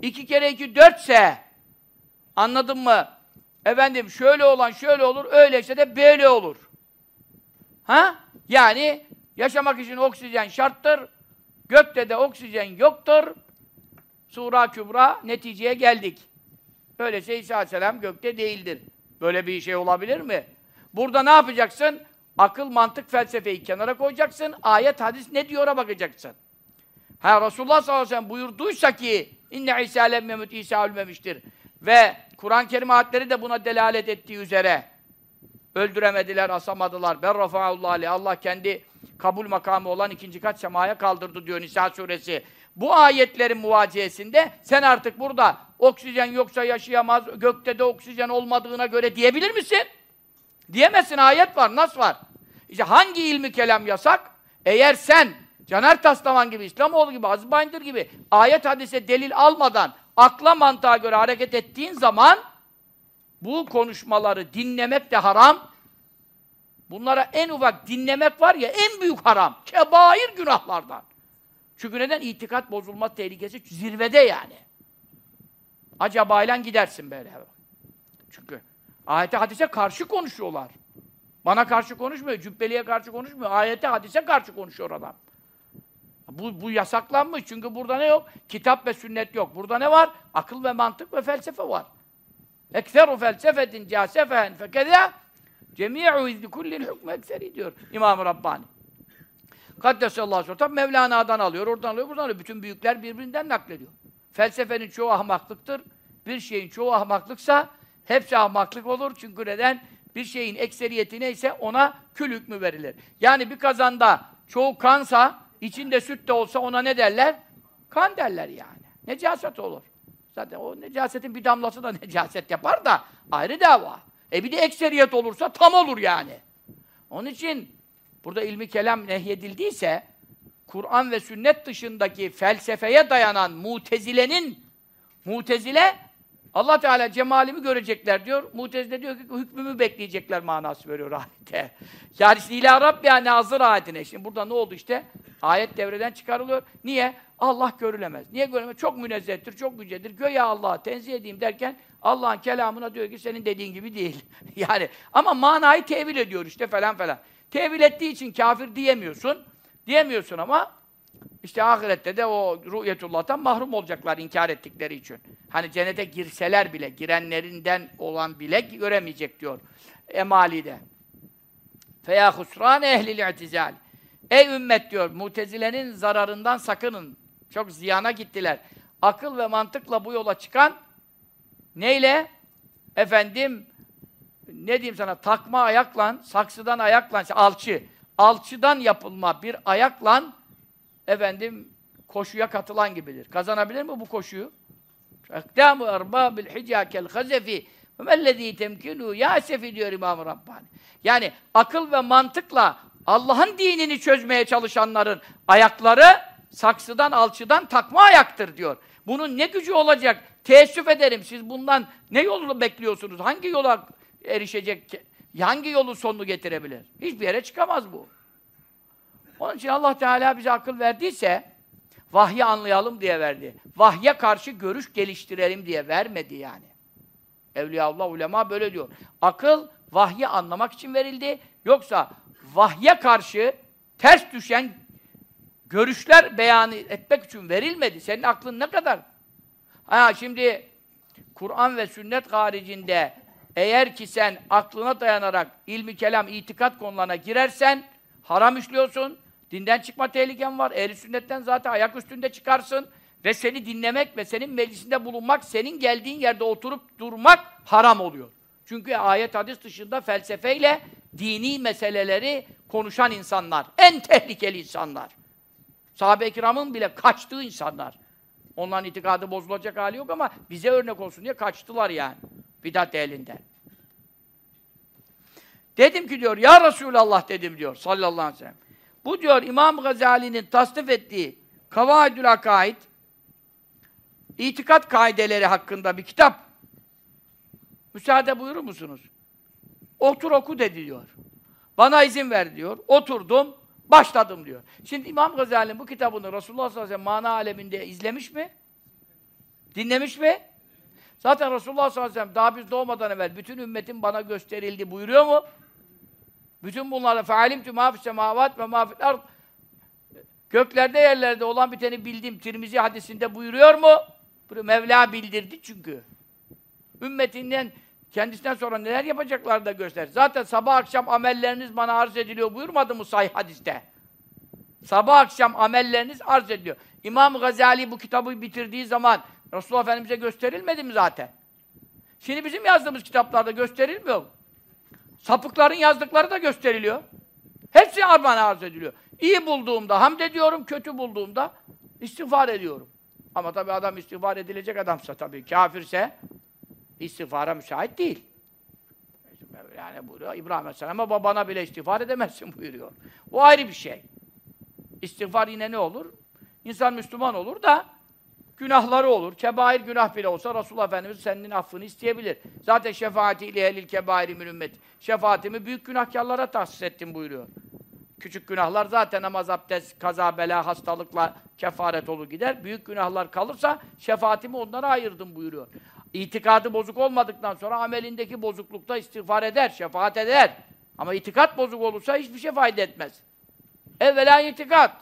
İki kere iki dörtse anladın mı? Efendim şöyle olan şöyle olur, öyleyse de böyle olur. Ha? Yani yaşamak için oksijen şarttır. Gökte de oksijen yoktur. Sura Kübra neticeye geldik. Öyleyse İsa Aleyhisselam gökte değildir. Böyle bir şey olabilir mi? Burada ne yapacaksın? Akıl, mantık, felsefeyi kenara koyacaksın. Ayet, hadis ne diyor'a bakacaksın. Ha Resulullah sallallahu aleyhi ve sellem buyurduysa ki inne İsa lemmemut İsa ölmemiştir. Ve Kur'an-ı Kerim ayetleri de buna delalet ettiği üzere öldüremediler, asamadılar. Ben rafa'ullah Allah kendi kabul makamı olan ikinci kat semaya kaldırdı diyor Nisa suresi. Bu ayetlerin muvaciyesinde sen artık burada oksijen yoksa yaşayamaz, gökte de oksijen olmadığına göre diyebilir misin? Diyemezsin, ayet var, nas var. İşte hangi ilmi kelam yasak? Eğer sen Caner Taslaman gibi, İslamoğlu gibi, Aziz Bayındır gibi ayet hadise delil almadan akla mantığa göre hareket ettiğin zaman bu konuşmaları dinlemek de haram. Bunlara en ufak dinlemek var ya en büyük haram. Kebair günahlardan. Çünkü neden? İtikat bozulma tehlikesi zirvede yani. Acaba ile gidersin böyle. Çünkü ayete hadise karşı konuşuyorlar. Bana karşı konuşmuyor, cübbeliye karşı konuşmuyor. Ayete hadise karşı konuşuyor adam. Bu, bu yasaklanmış çünkü burada ne yok? Kitap ve sünnet yok. Burada ne var? Akıl ve mantık ve felsefe var. Ekseru felsefetin casefehen fekeza cemi'u izli kullil hükmü ekseri diyor İmam-ı Rabbani. Kaddesallahu aleyhi ve sellem Mevlana'dan alıyor, oradan alıyor, buradan alıyor. Bütün büyükler birbirinden naklediyor. Felsefenin çoğu ahmaklıktır. Bir şeyin çoğu ahmaklıksa hepsi ahmaklık olur. Çünkü neden? Bir şeyin ekseriyeti neyse ona kül hükmü verilir. Yani bir kazanda çoğu kansa içinde süt de olsa ona ne derler? Kan derler yani. Necaset olur. Zaten o necasetin bir damlası da necaset yapar da ayrı dava. E bir de ekseriyet olursa tam olur yani. Onun için burada ilmi kelam nehyedildiyse Kur'an ve sünnet dışındaki felsefeye dayanan mutezilenin mutezile Allah Teala cemalimi görecekler diyor. Mutezile diyor ki hükmümü bekleyecekler manası veriyor ayette. Yani işte ila Rabbi hazır ayetine. Şimdi burada ne oldu işte? Ayet devreden çıkarılıyor. Niye? Allah görülemez. Niye görülemez? Çok münezzehtir, çok yücedir. Göğe Allah'a tenzih edeyim derken Allah'ın kelamına diyor ki senin dediğin gibi değil. yani ama manayı tevil ediyor işte falan falan. Tevil ettiği için kafir diyemiyorsun. Diyemiyorsun ama işte ahirette de o ruhiyetullah'tan mahrum olacaklar inkar ettikleri için. Hani cennete girseler bile, girenlerinden olan bile göremeyecek diyor Emali'de. Feya husran ehlil i'tizal. Ey ümmet diyor, mutezilenin zararından sakının. Çok ziyana gittiler. Akıl ve mantıkla bu yola çıkan neyle? Efendim, ne diyeyim sana, takma ayakla, saksıdan ayakla, alçı, alçıdan yapılma bir ayakla efendim koşuya katılan gibidir. Kazanabilir mi bu koşuyu? Ekdâmu erbâbil hicâkel hazefi ve mellezî temkinû yâsefi diyor İmam-ı Rabbani. Yani akıl ve mantıkla Allah'ın dinini çözmeye çalışanların ayakları saksıdan, alçıdan takma ayaktır diyor. Bunun ne gücü olacak? Teessüf ederim. Siz bundan ne yolu bekliyorsunuz? Hangi yola erişecek? Hangi yolun sonunu getirebilir? Hiçbir yere çıkamaz bu. Onun için Allah Teala bize akıl verdiyse vahyi anlayalım diye verdi. Vahye karşı görüş geliştirelim diye vermedi yani. Evliyaullah ulema böyle diyor. Akıl vahyi anlamak için verildi. Yoksa vahye karşı ters düşen görüşler beyan etmek için verilmedi. Senin aklın ne kadar? Ha şimdi Kur'an ve sünnet haricinde eğer ki sen aklına dayanarak ilmi kelam, itikat konularına girersen haram işliyorsun, Dinden çıkma tehliken var. Ehli sünnetten zaten ayak üstünde çıkarsın. Ve seni dinlemek ve senin meclisinde bulunmak, senin geldiğin yerde oturup durmak haram oluyor. Çünkü ayet hadis dışında felsefeyle dini meseleleri konuşan insanlar. En tehlikeli insanlar. Sahabe-i kiramın bile kaçtığı insanlar. Onların itikadı bozulacak hali yok ama bize örnek olsun diye kaçtılar yani. Bidat elinden. Dedim ki diyor, ya Resulallah dedim diyor sallallahu aleyhi ve sellem. Bu diyor İmam Gazali'nin tasnif ettiği Kavaidül Akaid itikat kaideleri hakkında bir kitap. Müsaade buyurur musunuz? Otur oku dedi diyor. Bana izin ver diyor. Oturdum, başladım diyor. Şimdi İmam Gazali'nin bu kitabını Resulullah sallallahu aleyhi ve sellem mana aleminde izlemiş mi? Dinlemiş mi? Zaten Resulullah sallallahu aleyhi ve sellem daha biz doğmadan evvel bütün ümmetin bana gösterildi buyuruyor mu? Bütün bunlarla fealimtü mâ semavat ve mâ ard Göklerde yerlerde olan biteni bildim. Tirmizi hadisinde buyuruyor mu? Mevla bildirdi çünkü. Ümmetinden kendisinden sonra neler yapacaklar da göster. Zaten sabah akşam amelleriniz bana arz ediliyor buyurmadı mı sahih hadiste? Sabah akşam amelleriniz arz ediliyor. İmam Gazali bu kitabı bitirdiği zaman Resulullah Efendimiz'e gösterilmedi mi zaten? Şimdi bizim yazdığımız kitaplarda gösterilmiyor mu? Sapıkların yazdıkları da gösteriliyor. Hepsi bana arz ediliyor. İyi bulduğumda hamd ediyorum, kötü bulduğumda istiğfar ediyorum. Ama tabi adam istiğfar edilecek adamsa tabii, kafirse istiğfara müsait değil. Yani buyuruyor İbrahim Aleyhisselam'a babana bile istiğfar edemezsin buyuruyor. O ayrı bir şey. İstiğfar yine ne olur? İnsan Müslüman olur da günahları olur. Kebair günah bile olsa Resulullah Efendimiz senin affını isteyebilir. Zaten şefaati ile ehlil kebairi min ümmet. Şefaatimi büyük günahkarlara tahsis ettim buyuruyor. Küçük günahlar zaten namaz, abdest, kaza, bela, hastalıkla kefaret olur gider. Büyük günahlar kalırsa şefaatimi onlara ayırdım buyuruyor. İtikadı bozuk olmadıktan sonra amelindeki bozuklukta istiğfar eder, şefaat eder. Ama itikat bozuk olursa hiçbir şey fayda etmez. Evvela itikat.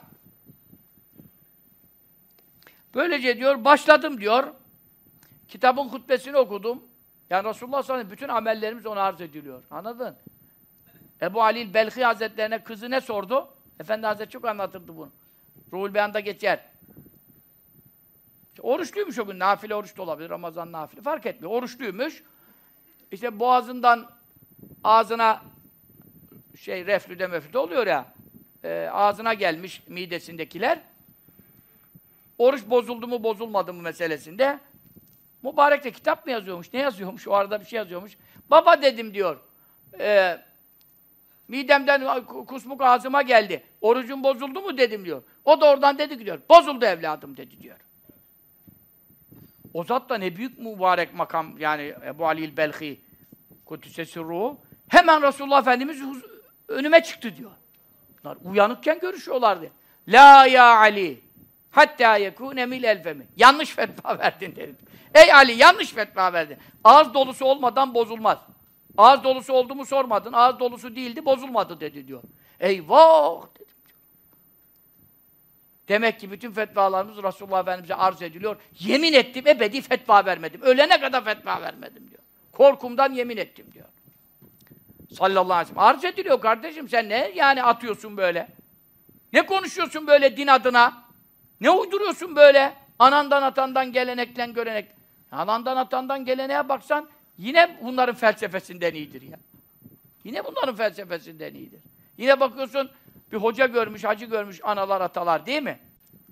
Böylece diyor, başladım diyor. Kitabın hutbesini okudum. Yani Resulullah sallallahu bütün amellerimiz ona arz ediliyor. Anladın? Ebu Halil Belhi Hazretlerine kızı ne sordu? Efendi Hazretleri çok anlatırdı bunu. Ruhul Beyan'da geçer. Oruçluymuş o gün. Nafile oruç da olabilir. Ramazan nafile. Fark etmiyor. Oruçluymuş. İşte boğazından ağzına şey reflüde meflüde oluyor ya. e, ağzına gelmiş midesindekiler. Oruç bozuldu mu bozulmadı mı meselesinde. Mübarek de kitap mı yazıyormuş? Ne yazıyormuş? O arada bir şey yazıyormuş. Baba dedim diyor. E, midemden kusmuk ağzıma geldi. Orucun bozuldu mu dedim diyor. O da oradan dedi diyor. Bozuldu evladım dedi diyor. O zat da ne büyük mübarek makam yani Ebu Ali'l Belhi Kudüs'e ruhu. Hemen Resulullah Efendimiz önüme çıktı diyor. Bunlar uyanıkken görüşüyorlardı. La ya Ali hatta yekune mil elfemi. Yanlış fetva verdin dedim. Ey Ali yanlış fetva verdin. Ağız dolusu olmadan bozulmaz. Ağız dolusu oldu mu sormadın. Ağız dolusu değildi, bozulmadı dedi diyor. Eyvah. Demek ki bütün fetvalarımız Resulullah Efendimiz'e arz ediliyor. Yemin ettim ebedi fetva vermedim. Ölene kadar fetva vermedim diyor. Korkumdan yemin ettim diyor. Sallallahu aleyhi ve sellem. Arz ediliyor kardeşim sen ne yani atıyorsun böyle? Ne konuşuyorsun böyle din adına? Ne uyduruyorsun böyle? Anandan atandan gelenekten görenek. Anandan atandan geleneğe baksan yine bunların felsefesinden iyidir ya. Yine bunların felsefesinden iyidir. Yine bakıyorsun bir hoca görmüş, hacı görmüş analar atalar değil mi?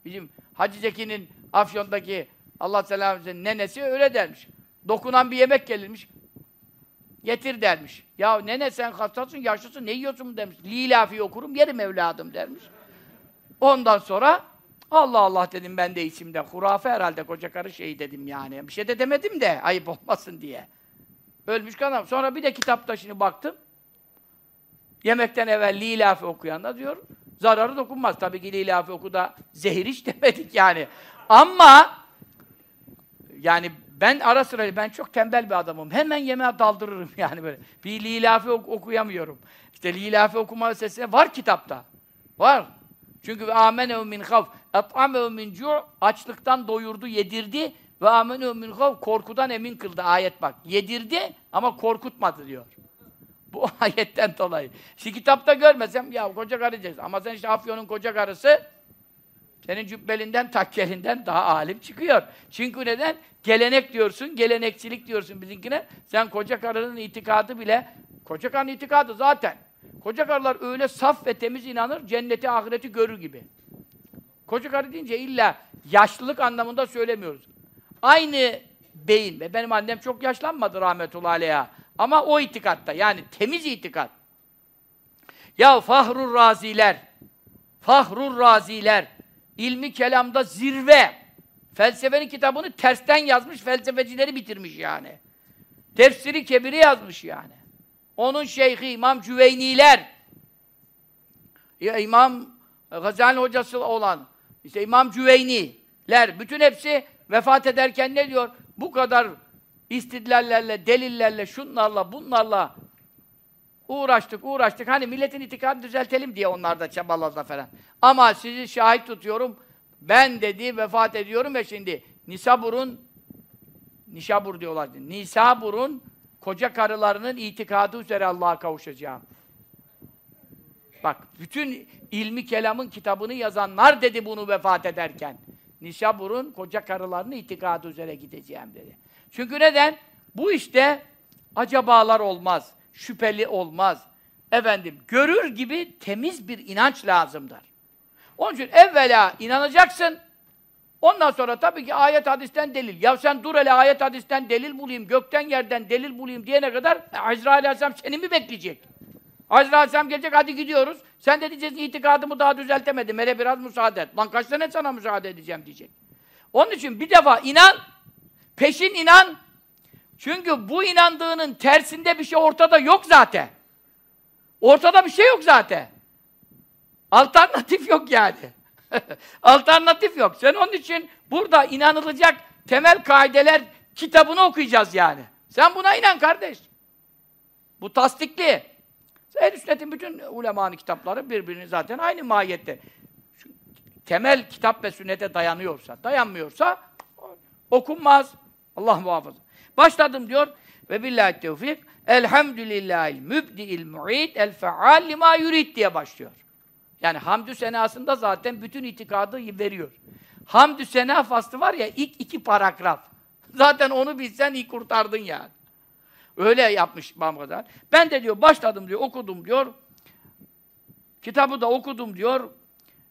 Bizim Hacı Zeki'nin Afyon'daki Allah selamı nenesi öyle dermiş. Dokunan bir yemek gelirmiş. Getir dermiş. Ya nene sen hastasın, yaşlısın, ne yiyorsun demiş. Lilafi okurum, yerim evladım dermiş. Ondan sonra Allah Allah dedim ben de içimde. Hurafe herhalde koca karı şey dedim yani. Bir şey de demedim de ayıp olmasın diye. Ölmüş kadın. Sonra bir de kitapta şimdi baktım. Yemekten evvel lilafi okuyan da diyor, zararı dokunmaz. Tabii ki lilafi oku da zehir iş demedik yani. Ama yani ben ara sıra, ben çok tembel bir adamım. Hemen yemeğe daldırırım yani böyle. Bir lilafi ok okuyamıyorum. İşte lilafi okuma sesine var kitapta. Var. Çünkü ve amenehu min havf et'amehu min cu' açlıktan doyurdu, yedirdi ve amenehu min havf korkudan emin kıldı. Ayet bak. Yedirdi ama korkutmadı diyor. Bu ayetten dolayı. Şimdi kitapta görmesem ya koca karı Ama sen işte Afyon'un koca karısı senin cübbelinden, takkelinden daha alim çıkıyor. Çünkü neden? Gelenek diyorsun, gelenekçilik diyorsun bizimkine. Sen koca karının itikadı bile, koca karının itikadı zaten. Koca karılar öyle saf ve temiz inanır, cenneti, ahireti görür gibi. Koca karı deyince illa yaşlılık anlamında söylemiyoruz. Aynı beyin ve benim annem çok yaşlanmadı rahmetullahi aleyha. Ama o itikatta yani temiz itikat. Ya fahrur raziler, fahrur raziler, ilmi kelamda zirve. Felsefenin kitabını tersten yazmış, felsefecileri bitirmiş yani. Tefsiri kebiri yazmış yani. Onun şeyhi İmam Cüveyniler, ya İmam Gazali hocası olan, işte İmam Cüveyniler, bütün hepsi vefat ederken ne diyor? Bu kadar istidlallerle, delillerle, şunlarla, bunlarla uğraştık, uğraştık. Hani milletin itikadını düzeltelim diye onlar da çabaladı falan. Ama sizi şahit tutuyorum. Ben dedi vefat ediyorum ve şimdi Nisabur'un Nişabur diyorlar. Nisabur'un koca karılarının itikadı üzere Allah'a kavuşacağım. Bak, bütün ilmi kelamın kitabını yazanlar dedi bunu vefat ederken. Nişabur'un koca karılarının itikadı üzere gideceğim dedi. Çünkü neden? Bu işte acabalar olmaz, şüpheli olmaz. Efendim, görür gibi temiz bir inanç lazımdır. Onun için evvela inanacaksın, ondan sonra tabii ki ayet hadisten delil. Ya sen dur hele ayet hadisten delil bulayım, gökten yerden delil bulayım diyene kadar e, Azrail Aleyhisselam seni mi bekleyecek? Azrail Aleyhisselam gelecek, hadi gidiyoruz. Sen de diyeceksin, itikadımı daha düzeltemedim, hele biraz müsaade et. Lan kaç sene sana müsaade edeceğim diyecek. Onun için bir defa inan, Peşin inan. Çünkü bu inandığının tersinde bir şey ortada yok zaten. Ortada bir şey yok zaten. Alternatif yok yani. Alternatif yok. Sen onun için burada inanılacak temel kaideler kitabını okuyacağız yani. Sen buna inan kardeş. Bu tasdikli. Ehl-i Sünnet'in bütün ulemanın kitapları birbirini zaten aynı mahiyette. Temel kitap ve sünnete dayanıyorsa, dayanmıyorsa okunmaz. Allah muhafaza. Başladım diyor ve billahi tevfik elhamdülillahil mübdi'il mu'id el feal lima yurid diye başlıyor. Yani hamdü senasında zaten bütün itikadı veriyor. Hamdü sena faslı var ya ilk iki paragraf. Zaten onu bilsen iyi kurtardın yani. Öyle yapmış İmam Gazali. Ben de diyor başladım diyor okudum diyor. Kitabı da okudum diyor.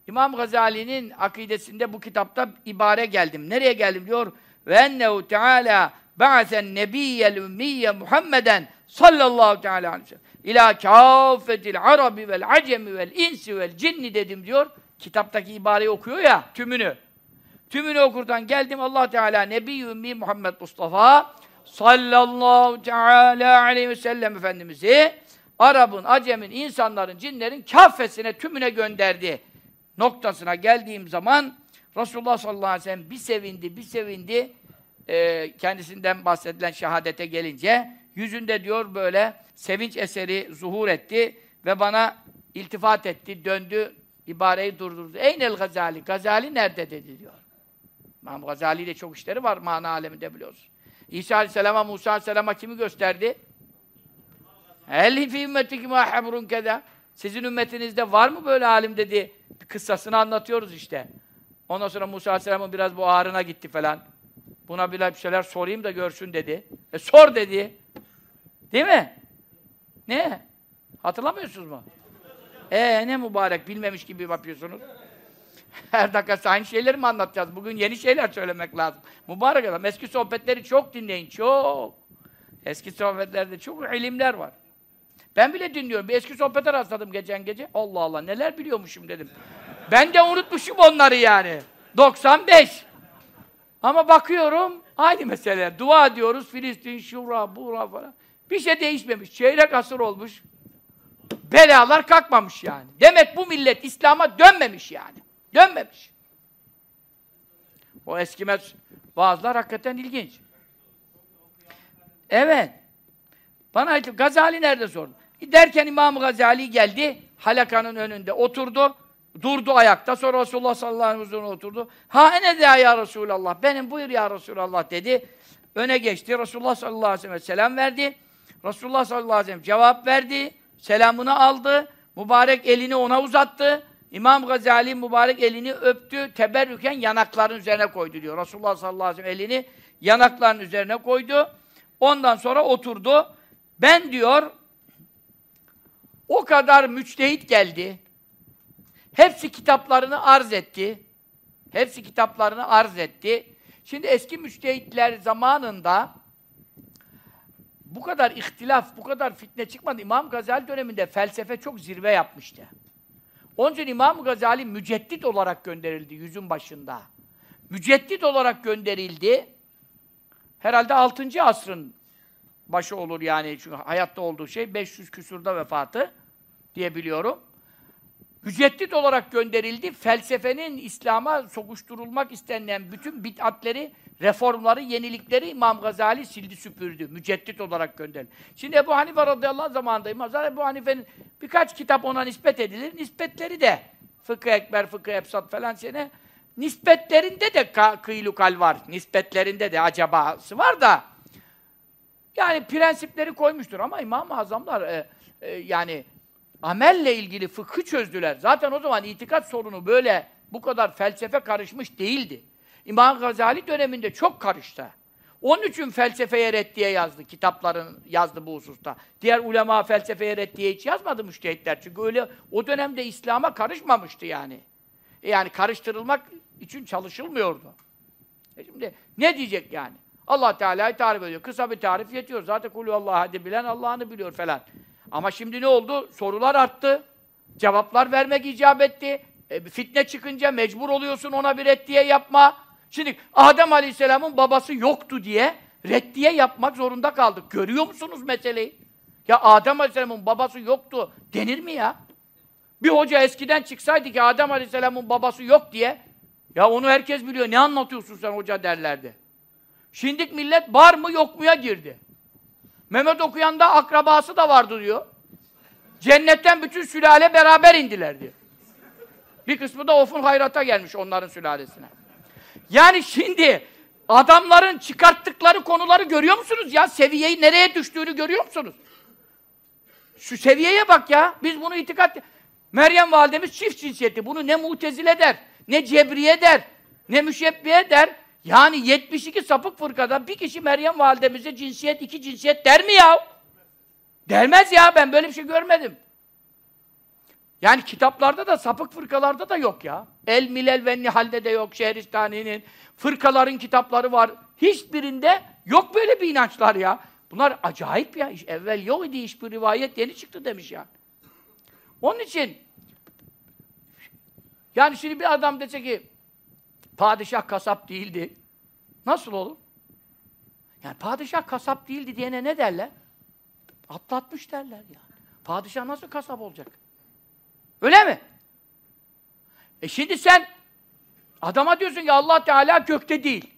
İmam Gazali'nin akidesinde bu kitapta ibare geldim. Nereye geldim diyor? Ve ennehu teala ba'sen nebiyyel ümmiyye Muhammeden sallallahu teala aleyhi ve sellem ila kâfetil arabi vel acemi vel insi vel cinni dedim diyor. Kitaptaki ibareyi okuyor ya tümünü. Tümünü okurdan geldim Allah Teala Nebi Ümmi Muhammed Mustafa sallallahu teala aleyhi ve sellem Efendimiz'i Arap'ın, Acem'in, insanların, cinlerin kafesine, tümüne gönderdi. Noktasına geldiğim zaman Resulullah sallallahu aleyhi ve sellem bir sevindi, bir sevindi. Ee, kendisinden bahsedilen şehadete gelince yüzünde diyor böyle sevinç eseri zuhur etti ve bana iltifat etti, döndü, ibareyi durdurdu. Eynel Gazali? Gazali nerede dedi diyor. İmam Gazali de çok işleri var mana aleminde biliyoruz. İsa Aleyhisselam'a, Musa Aleyhisselam'a kimi gösterdi? Elhi fi ümmetikim habrun keda. Sizin ümmetinizde var mı böyle alim dedi. Kıssasını anlatıyoruz işte. Ondan sonra Musa Aleyhisselam'ın biraz bu ağrına gitti falan. Buna bir şeyler sorayım da görsün dedi. E sor dedi. Değil mi? Ne? Hatırlamıyorsunuz mu? Ee ne mübarek bilmemiş gibi yapıyorsunuz. Her dakika aynı şeyleri mi anlatacağız? Bugün yeni şeyler söylemek lazım. Mübarek adam. Eski sohbetleri çok dinleyin. Çok. Eski sohbetlerde çok ilimler var. Ben bile dinliyorum. Bir eski sohbete rastladım geçen gece. Allah Allah neler biliyormuşum dedim. Ben de unutmuşum onları yani. 95. Ama bakıyorum aynı mesele. Dua diyoruz. Filistin, Şura, Bura falan. Bir şey değişmemiş. Çeyrek asır olmuş. Belalar kalkmamış yani. Demek bu millet İslam'a dönmemiş yani. Dönmemiş. O eskimez vaazlar hakikaten ilginç. Evet. Bana Gazali nerede sordum. Derken İmam Gazali geldi, halakanın önünde oturdu, durdu ayakta, sonra Resulullah sallallahu aleyhi ve sellem oturdu. Ha ene de ya Resulallah, benim buyur ya Resulallah dedi. Öne geçti, Resulullah sallallahu aleyhi ve sellem verdi. Resulullah sallallahu aleyhi ve sellem cevap verdi, selamını aldı, mübarek elini ona uzattı. İmam Gazali mübarek elini öptü, teberrüken yanakların üzerine koydu diyor. Resulullah sallallahu aleyhi ve sellem elini yanakların üzerine koydu. Ondan sonra oturdu. Ben diyor, o kadar müçtehit geldi. Hepsi kitaplarını arz etti. Hepsi kitaplarını arz etti. Şimdi eski müçtehitler zamanında bu kadar ihtilaf, bu kadar fitne çıkmadı. İmam Gazali döneminde felsefe çok zirve yapmıştı. Onun için İmam Gazali müceddit olarak gönderildi yüzün başında. Müceddit olarak gönderildi. Herhalde 6. asrın başı olur yani çünkü hayatta olduğu şey 500 küsurda vefatı diye biliyorum. Müceddit olarak gönderildi. Felsefenin İslam'a sokuşturulmak istenilen bütün bid'atleri, reformları, yenilikleri İmam Gazali sildi süpürdü. Müceddit olarak gönderildi. Şimdi Ebu Hanife radıyallahu anh zamanında İmam Gazali Ebu Hanife'nin birkaç kitap ona nispet edilir. Nispetleri de Fıkıh Ekber, Fıkıh Efsat falan sene nispetlerinde de kıylukal var. Nispetlerinde de acabası var da yani prensipleri koymuştur ama İmam-ı Azamlar e, e, yani amelle ilgili fıkhı çözdüler. Zaten o zaman itikat sorunu böyle bu kadar felsefe karışmış değildi. İmam Gazali döneminde çok karıştı. Onun için felsefeye reddiye yazdı, kitapların yazdı bu hususta. Diğer ulema felsefeye reddiye hiç yazmadı müştehitler. Çünkü öyle o dönemde İslam'a karışmamıştı yani. E yani karıştırılmak için çalışılmıyordu. E şimdi ne diyecek yani? Allah Teala'yı tarif ediyor. Kısa bir tarif yetiyor. Zaten kulü Allah hadi bilen Allah'ını biliyor falan. Ama şimdi ne oldu? Sorular arttı. Cevaplar vermek icap etti. E, fitne çıkınca mecbur oluyorsun ona bir reddiye yapma. Şimdi Adem Aleyhisselam'ın babası yoktu diye reddiye yapmak zorunda kaldık. Görüyor musunuz meseleyi? Ya Adem Aleyhisselam'ın babası yoktu denir mi ya? Bir hoca eskiden çıksaydı ki Adem Aleyhisselam'ın babası yok diye ya onu herkes biliyor. Ne anlatıyorsun sen hoca derlerdi. Şimdik millet var mı yok muya girdi. Mehmet okuyan da akrabası da vardı diyor. Cennetten bütün sülale beraber indiler diyor. Bir kısmı da Ofun Hayrat'a gelmiş onların sülalesine. Yani şimdi adamların çıkarttıkları konuları görüyor musunuz ya? Seviyeyi nereye düştüğünü görüyor musunuz? Şu seviyeye bak ya. Biz bunu itikat... Meryem validemiz çift cinsiyeti. Bunu ne mutezile der, ne cebriye der, ne müşebbiye der. Yani 72 sapık fırkada bir kişi Meryem validemize cinsiyet, iki cinsiyet der mi ya? Dermez ya, ben böyle bir şey görmedim. Yani kitaplarda da, sapık fırkalarda da yok ya. El Milel ve Nihal'de de yok, Şehristani'nin. Fırkaların kitapları var. Hiçbirinde yok böyle bir inançlar ya. Bunlar acayip ya. Evvel yok idi hiçbir rivayet yeni çıktı demiş yani. Onun için yani şimdi bir adam dese ki padişah kasap değildi. Nasıl olur? Yani padişah kasap değildi diyene ne derler? Atlatmış derler yani. Padişah nasıl kasap olacak? Öyle mi? E şimdi sen adama diyorsun ki Allah Teala gökte değil.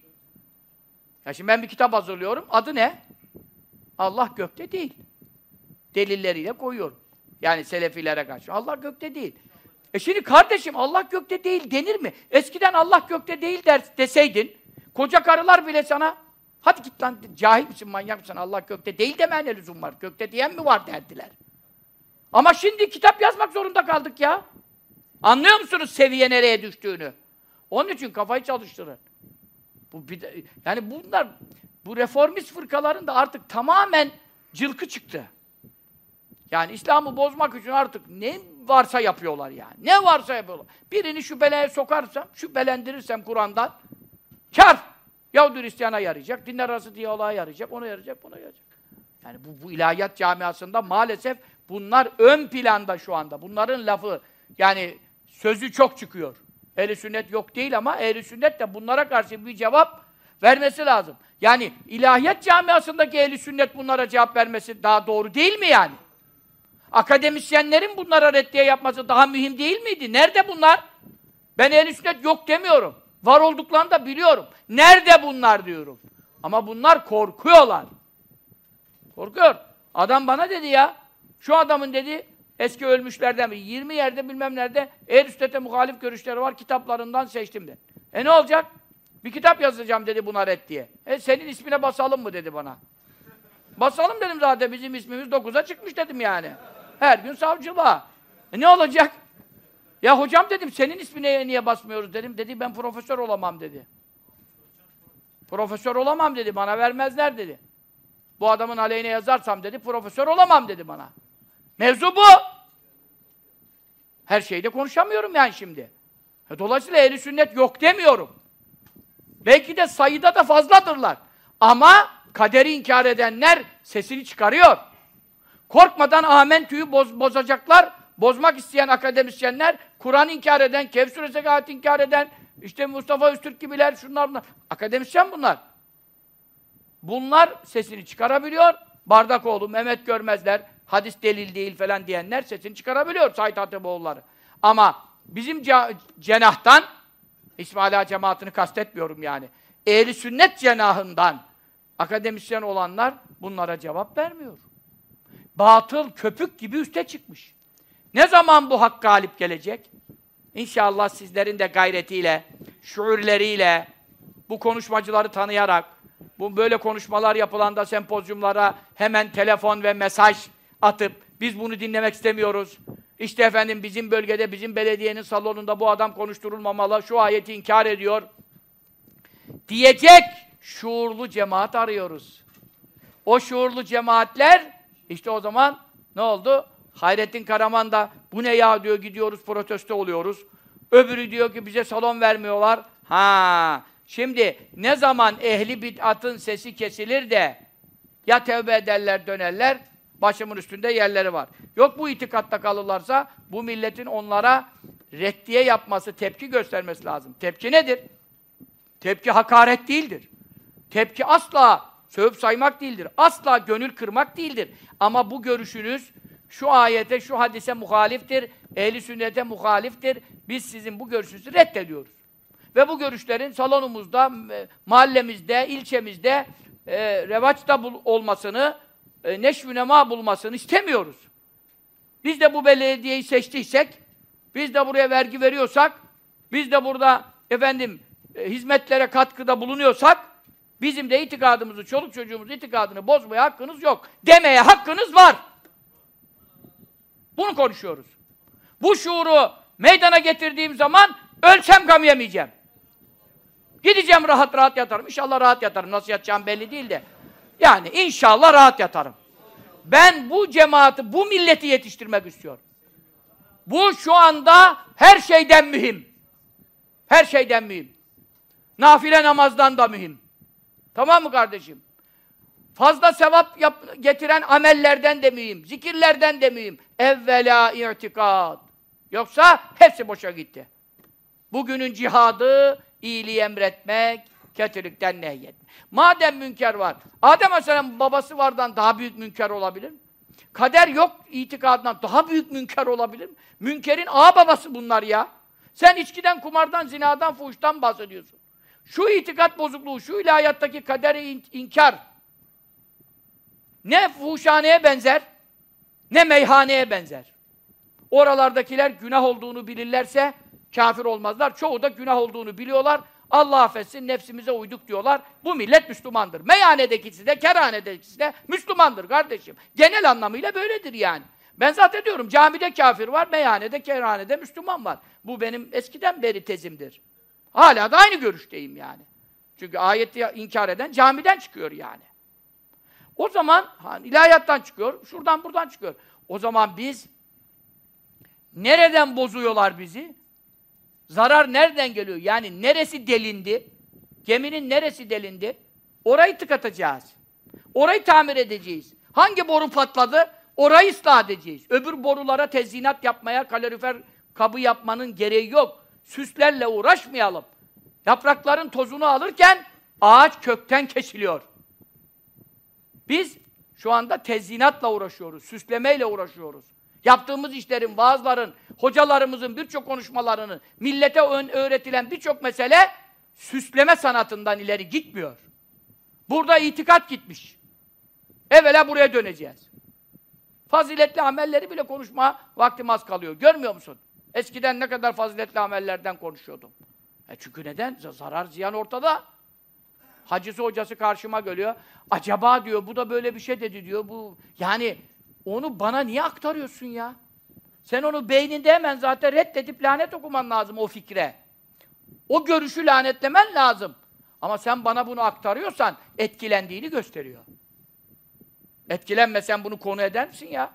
Ya şimdi ben bir kitap hazırlıyorum. Adı ne? Allah gökte değil. Delilleriyle koyuyorum. Yani selefilere karşı. Allah gökte değil. E şimdi kardeşim Allah gökte değil denir mi? Eskiden Allah gökte değil der, deseydin, koca karılar bile sana hadi git lan cahil misin, manyak mısın, Allah gökte değil demen ne lüzum var, gökte diyen mi var derdiler. Ama şimdi kitap yazmak zorunda kaldık ya. Anlıyor musunuz seviye nereye düştüğünü? Onun için kafayı çalıştırın. Bu bir de, yani bunlar bu reformist fırkaların da artık tamamen cılkı çıktı. Yani İslam'ı bozmak için artık ne varsa yapıyorlar yani. Ne varsa yapıyorlar. Birini şüpheye sokarsam, şüphelendirirsem Kur'an'dan kar. Yahudi Hristiyan'a yarayacak, dinler arası diyaloğa yarayacak, ona yarayacak, buna yarayacak. Yani bu, bu ilahiyat camiasında maalesef bunlar ön planda şu anda. Bunların lafı, yani sözü çok çıkıyor. Ehli sünnet yok değil ama ehli sünnet de bunlara karşı bir cevap vermesi lazım. Yani ilahiyat camiasındaki ehli sünnet bunlara cevap vermesi daha doğru değil mi yani? Akademisyenlerin bunlara reddiye yapması daha mühim değil miydi? Nerede bunlar? Ben ehli sünnet yok demiyorum. Var olduklarını da biliyorum. Nerede bunlar diyorum. Ama bunlar korkuyorlar. Korkuyor. Adam bana dedi ya, şu adamın dedi, eski ölmüşlerden bir 20 yerde bilmem nerede ehl sünnete muhalif görüşleri var, kitaplarından seçtim de. E ne olacak? Bir kitap yazacağım dedi buna red diye. E senin ismine basalım mı dedi bana. Basalım dedim zaten bizim ismimiz 9'a çıkmış dedim yani. Her gün savcılığa. E ne olacak? Ya hocam dedim senin ismine niye basmıyoruz dedim. Dedi ben profesör olamam dedi. Profesör olamam dedi. Bana vermezler dedi. Bu adamın aleyhine yazarsam dedi profesör olamam dedi bana. Mevzu bu. Her şeyde konuşamıyorum yani şimdi. E, dolayısıyla ehli sünnet yok demiyorum. Belki de sayıda da fazladırlar. Ama kaderi inkar edenler sesini çıkarıyor. Korkmadan amentüyü boz, bozacaklar. Bozmak isteyen akademisyenler, Kur'an inkar eden, Kehf suresi inkar eden, işte Mustafa Öztürk gibiler, şunlar bunlar. Akademisyen bunlar. Bunlar sesini çıkarabiliyor. Bardakoğlu, Mehmet Görmezler, hadis delil değil falan diyenler sesini çıkarabiliyor Said Hatıboğulları. Ama bizim cenahtan, İsmaila cemaatini kastetmiyorum yani, ehli sünnet cenahından akademisyen olanlar bunlara cevap vermiyor batıl köpük gibi üste çıkmış. Ne zaman bu hak galip gelecek? İnşallah sizlerin de gayretiyle, şuurleriyle, bu konuşmacıları tanıyarak, bu böyle konuşmalar yapılanda sempozyumlara hemen telefon ve mesaj atıp biz bunu dinlemek istemiyoruz. İşte efendim bizim bölgede, bizim belediyenin salonunda bu adam konuşturulmamalı, şu ayeti inkar ediyor. Diyecek şuurlu cemaat arıyoruz. O şuurlu cemaatler işte o zaman ne oldu? Hayrettin Karaman da bu ne ya diyor gidiyoruz protesto oluyoruz. Öbürü diyor ki bize salon vermiyorlar. Ha, şimdi ne zaman ehli bid'atın sesi kesilir de ya tevbe ederler dönerler başımın üstünde yerleri var. Yok bu itikatta kalırlarsa bu milletin onlara reddiye yapması, tepki göstermesi lazım. Tepki nedir? Tepki hakaret değildir. Tepki asla Sövüp saymak değildir. Asla gönül kırmak değildir. Ama bu görüşünüz şu ayete, şu hadise muhaliftir. Ehli sünnete muhaliftir. Biz sizin bu görüşünüzü reddediyoruz. Ve bu görüşlerin salonumuzda, mahallemizde, ilçemizde e, revaçta bul olmasını, e, neşvünema bulmasını istemiyoruz. Biz de bu belediyeyi seçtiysek, biz de buraya vergi veriyorsak, biz de burada efendim e, hizmetlere katkıda bulunuyorsak, Bizim de itikadımızı, çoluk çocuğumuz itikadını bozmaya hakkınız yok. Demeye hakkınız var. Bunu konuşuyoruz. Bu şuuru meydana getirdiğim zaman ölsem gam yemeyeceğim. Gideceğim rahat rahat yatarım. İnşallah rahat yatarım. Nasıl yatacağım belli değil de. Yani inşallah rahat yatarım. Ben bu cemaati, bu milleti yetiştirmek istiyorum. Bu şu anda her şeyden mühim. Her şeyden mühim. Nafile namazdan da mühim. Tamam mı kardeşim? Fazla sevap yap, getiren amellerden de. Zikirlerden de mühim. Evvela i'tikad. Yoksa hepsi boşa gitti. Bugünün cihadı iyiliği emretmek, kötülükten nehyetmek. Madem münker var, Adem Aleyhisselam'ın babası vardan daha büyük münker olabilir? Kader yok itikadından daha büyük münker olabilir mi? Münkerin ağ babası bunlar ya. Sen içkiden, kumardan, zinadan, fuhuştan bahsediyorsun. Şu itikat bozukluğu, şu ilahiyattaki kaderi in inkar ne fuhuşhaneye benzer, ne meyhaneye benzer. Oralardakiler günah olduğunu bilirlerse kafir olmazlar. Çoğu da günah olduğunu biliyorlar. Allah affetsin, nefsimize uyduk diyorlar. Bu millet Müslümandır. Meyhanedekisi de, kerhanedekisi de Müslümandır kardeşim. Genel anlamıyla böyledir yani. Ben zaten diyorum, camide kafir var, meyhanede, kerhanede Müslüman var. Bu benim eskiden beri tezimdir. Hala da aynı görüşteyim yani. Çünkü ayeti inkar eden camiden çıkıyor yani. O zaman hani ilahiyattan çıkıyor, şuradan buradan çıkıyor. O zaman biz nereden bozuyorlar bizi? Zarar nereden geliyor? Yani neresi delindi? Geminin neresi delindi? Orayı tıkatacağız. Orayı tamir edeceğiz. Hangi boru patladı? Orayı ıslah edeceğiz. Öbür borulara tezyinat yapmaya, kalorifer kabı yapmanın gereği yok. Süslerle uğraşmayalım. Yaprakların tozunu alırken ağaç kökten kesiliyor. Biz şu anda tezyinatla uğraşıyoruz, süslemeyle uğraşıyoruz. Yaptığımız işlerin, vaazların, hocalarımızın birçok konuşmalarının, millete öğretilen birçok mesele süsleme sanatından ileri gitmiyor. Burada itikat gitmiş. Evvela buraya döneceğiz. Faziletli amelleri bile konuşma vaktim az kalıyor. Görmüyor musun? Eskiden ne kadar faziletli amellerden konuşuyordum. E çünkü neden? Zarar ziyan ortada. Hacısı hocası karşıma geliyor. Acaba diyor bu da böyle bir şey dedi diyor. Bu yani onu bana niye aktarıyorsun ya? Sen onu beyninde hemen zaten reddedip lanet okuman lazım o fikre. O görüşü lanetlemen lazım. Ama sen bana bunu aktarıyorsan etkilendiğini gösteriyor. Etkilenmesen bunu konu eder misin ya?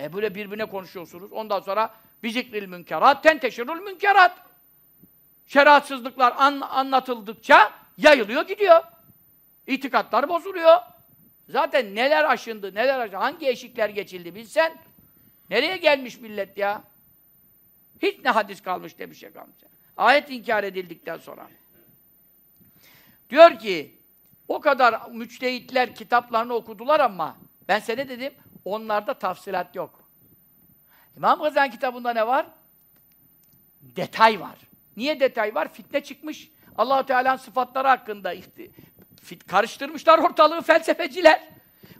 E böyle birbirine konuşuyorsunuz. Ondan sonra bizikril münkerat, tenteşirul münkerat. Şeriatsızlıklar an, anlatıldıkça yayılıyor gidiyor. İtikatlar bozuluyor. Zaten neler aşındı, neler aşındı, hangi eşikler geçildi bilsen. Nereye gelmiş millet ya? Hiç ne hadis kalmış ne bir şey kalmış. Ayet inkar edildikten sonra. Diyor ki, o kadar müçtehitler kitaplarını okudular ama ben sana dedim, onlarda tafsilat yok. İmam Gazali kitabında ne var? Detay var. Niye detay var? Fitne çıkmış. Allahu Teala'nın sıfatları hakkında karıştırmışlar ortalığı felsefeciler.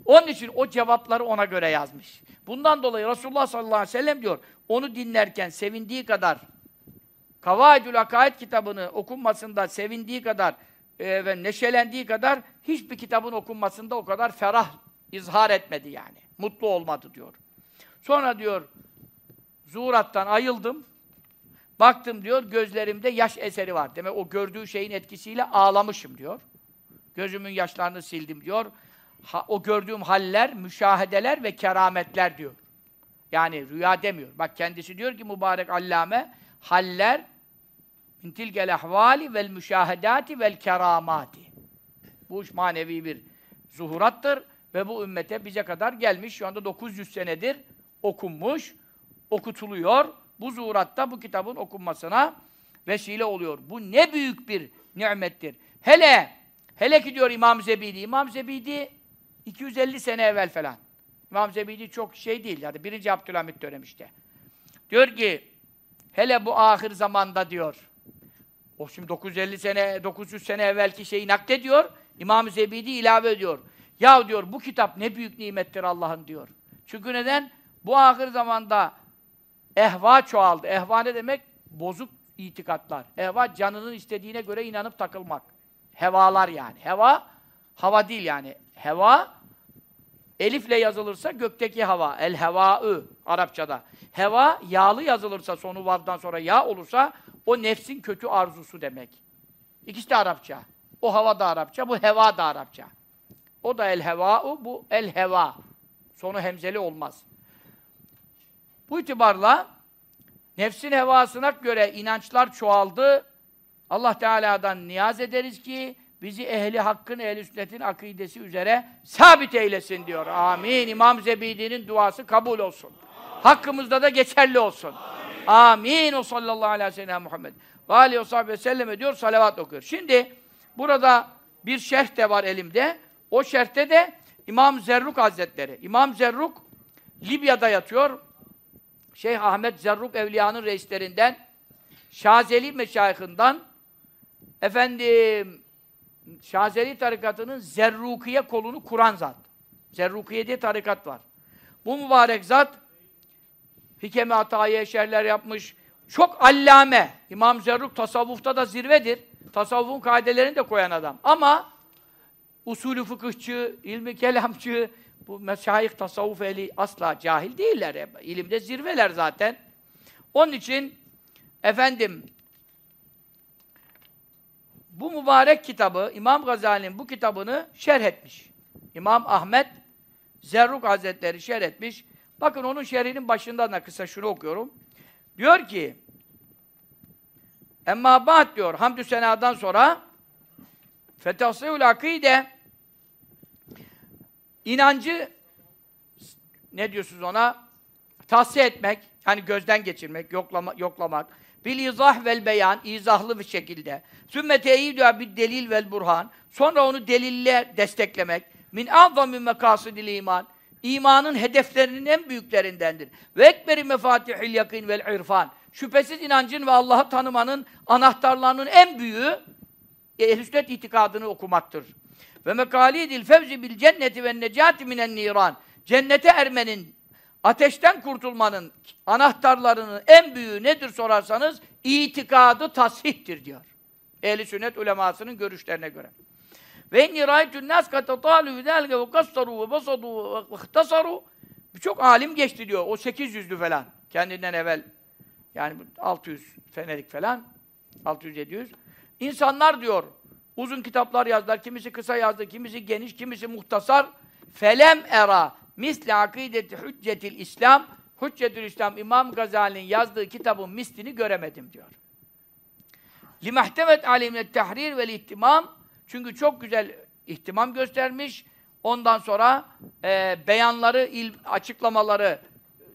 Onun için o cevapları ona göre yazmış. Bundan dolayı Resulullah sallallahu aleyhi ve sellem diyor, onu dinlerken sevindiği kadar, Kavaidül Akaid kitabını okunmasında sevindiği kadar e, ve neşelendiği kadar hiçbir kitabın okunmasında o kadar ferah izhar etmedi yani. Mutlu olmadı diyor. Sonra diyor, zuhurattan ayıldım, baktım diyor, gözlerimde yaş eseri var. Demek o gördüğü şeyin etkisiyle ağlamışım diyor. Gözümün yaşlarını sildim diyor. Ha, o gördüğüm haller, müşahedeler ve kerametler diyor. Yani rüya demiyor. Bak kendisi diyor ki mübarek allame, haller min tilkel ahvali vel müşahedati vel keramati. Bu iş manevi bir zuhurattır ve bu ümmete bize kadar gelmiş. Şu anda 900 senedir okunmuş, okutuluyor. Bu zuhuratta bu kitabın okunmasına vesile oluyor. Bu ne büyük bir nimettir. Hele Hele ki diyor İmam Zebidi. İmam Zebidi 250 sene evvel falan. İmam Zebidi çok şey değil. Yani birinci Abdülhamit dönemi işte. Diyor ki hele bu ahir zamanda diyor. O şimdi 950 sene, 900 sene evvelki şeyi naklediyor. İmam Zebidi ilave ediyor. Ya diyor bu kitap ne büyük nimettir Allah'ın diyor. Çünkü neden? Bu ahir zamanda ehva çoğaldı. Ehva ne demek? Bozuk itikatlar. Ehva canının istediğine göre inanıp takılmak. Hevalar yani. Heva, hava değil yani. Heva, elifle yazılırsa gökteki hava. El hevaı Arapçada. Heva, yağlı yazılırsa sonu vavdan sonra yağ olursa o nefsin kötü arzusu demek. İkisi de Arapça. O hava da Arapça, bu heva da Arapça. O da el heva'u, bu el heva. Sonu hemzeli olmaz. Bu itibarla Nefsin hevasına göre inançlar çoğaldı. Allah Teala'dan niyaz ederiz ki bizi ehli hakkın, ehli sünnetin akidesi üzere sabit eylesin diyor. Amin. İmam Zebidi'nin duası kabul olsun. Hakkımızda da geçerli olsun. Amin. O sallallahu aleyhi ve Muhammed. Ve aleyhi ve sellem diyor, salavat okuyor. Şimdi burada bir şerh de var elimde. O şerhte de İmam Zerruk Hazretleri. İmam Zerruk Libya'da yatıyor. Şeyh Ahmet Zerruk Evliya'nın reislerinden Şazeli meşayihinden efendim Şazeli tarikatının Zerrukiye kolunu kuran zat. Zerrukiye diye tarikat var. Bu mübarek zat Hikeme Atayi eşerler yapmış. Çok allame. İmam Zerruk tasavvufta da zirvedir. Tasavvufun kaidelerini de koyan adam. Ama usulü fıkıhçı, ilmi kelamcı, bu meşayih tasavvuf eli asla cahil değiller. İlimde zirveler zaten. Onun için efendim bu mübarek kitabı, İmam Gazali'nin bu kitabını şerh etmiş. İmam Ahmet Zerruk Hazretleri şerh etmiş. Bakın onun şerhinin başından da kısa şunu okuyorum. Diyor ki Emma ba'd diyor hamdü senadan sonra fetahsıyul akide inancı ne diyorsunuz ona? Tahsiye etmek, yani gözden geçirmek, yoklama, yoklamak. Bil izah vel beyan, izahlı bir şekilde. Sümme teyidüha bir delil vel burhan. Sonra onu delille desteklemek. Min azami mekasidil iman. İmanın hedeflerinin en büyüklerindendir. Ve ekberi mefatihil yakin vel irfan. Şüphesiz inancın ve Allah'ı tanımanın anahtarlarının en büyüğü ehl itikadını okumaktır. Ve mekalidil fevzi bil cenneti ve necati minen niran. Cennete ermenin, ateşten kurtulmanın anahtarlarının en büyüğü nedir sorarsanız itikadı tasihtir diyor. Ehli sünnet ulemasının görüşlerine göre. Ve inni râitün nâs katatalu vidâlge ve kassaru ve basadu ve ihtasaru Birçok alim geçti diyor. O 800'lü falan. Kendinden evvel yani 600 senelik falan 600-700. İnsanlar diyor uzun kitaplar yazdılar. Kimisi kısa yazdı, kimisi geniş, kimisi muhtasar. Felem era misli akideti hüccetil İslam Hüccetül İslam İmam Gazali'nin yazdığı kitabın mislini göremedim diyor. Limahtemet alimle tahrir ve ihtimam çünkü çok güzel ihtimam göstermiş. Ondan sonra e, beyanları, il, açıklamaları,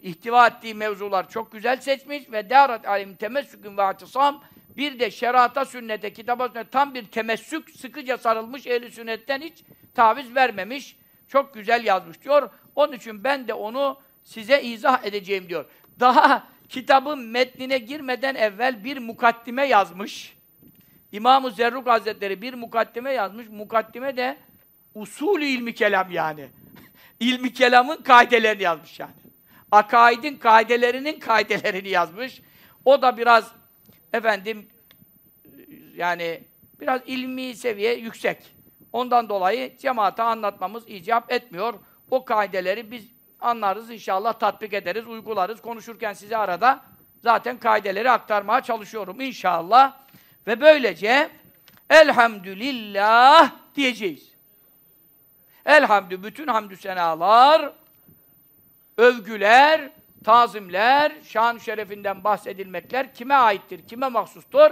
ihtiva ettiği mevzular çok güzel seçmiş ve darat alim temessükün ve atisam bir de şerata sünnete, kitaba sünnete tam bir temessük, sıkıca sarılmış ehli sünnetten hiç taviz vermemiş. Çok güzel yazmış diyor. Onun için ben de onu size izah edeceğim diyor. Daha kitabın metnine girmeden evvel bir mukaddime yazmış. İmam-ı Zerruk Hazretleri bir mukaddime yazmış. Mukaddime de usulü ilmi kelam yani. ilmi kelamın kaidelerini yazmış yani. Akaidin kaidelerinin kaidelerini yazmış. O da biraz efendim yani biraz ilmi seviye yüksek. Ondan dolayı cemaate anlatmamız icap etmiyor. O kaideleri biz anlarız inşallah, tatbik ederiz, uygularız. Konuşurken size arada zaten kaideleri aktarmaya çalışıyorum inşallah. Ve böylece elhamdülillah diyeceğiz. Elhamdü, bütün hamdü senalar, övgüler, tazimler, şan şerefinden bahsedilmekler kime aittir, kime mahsustur?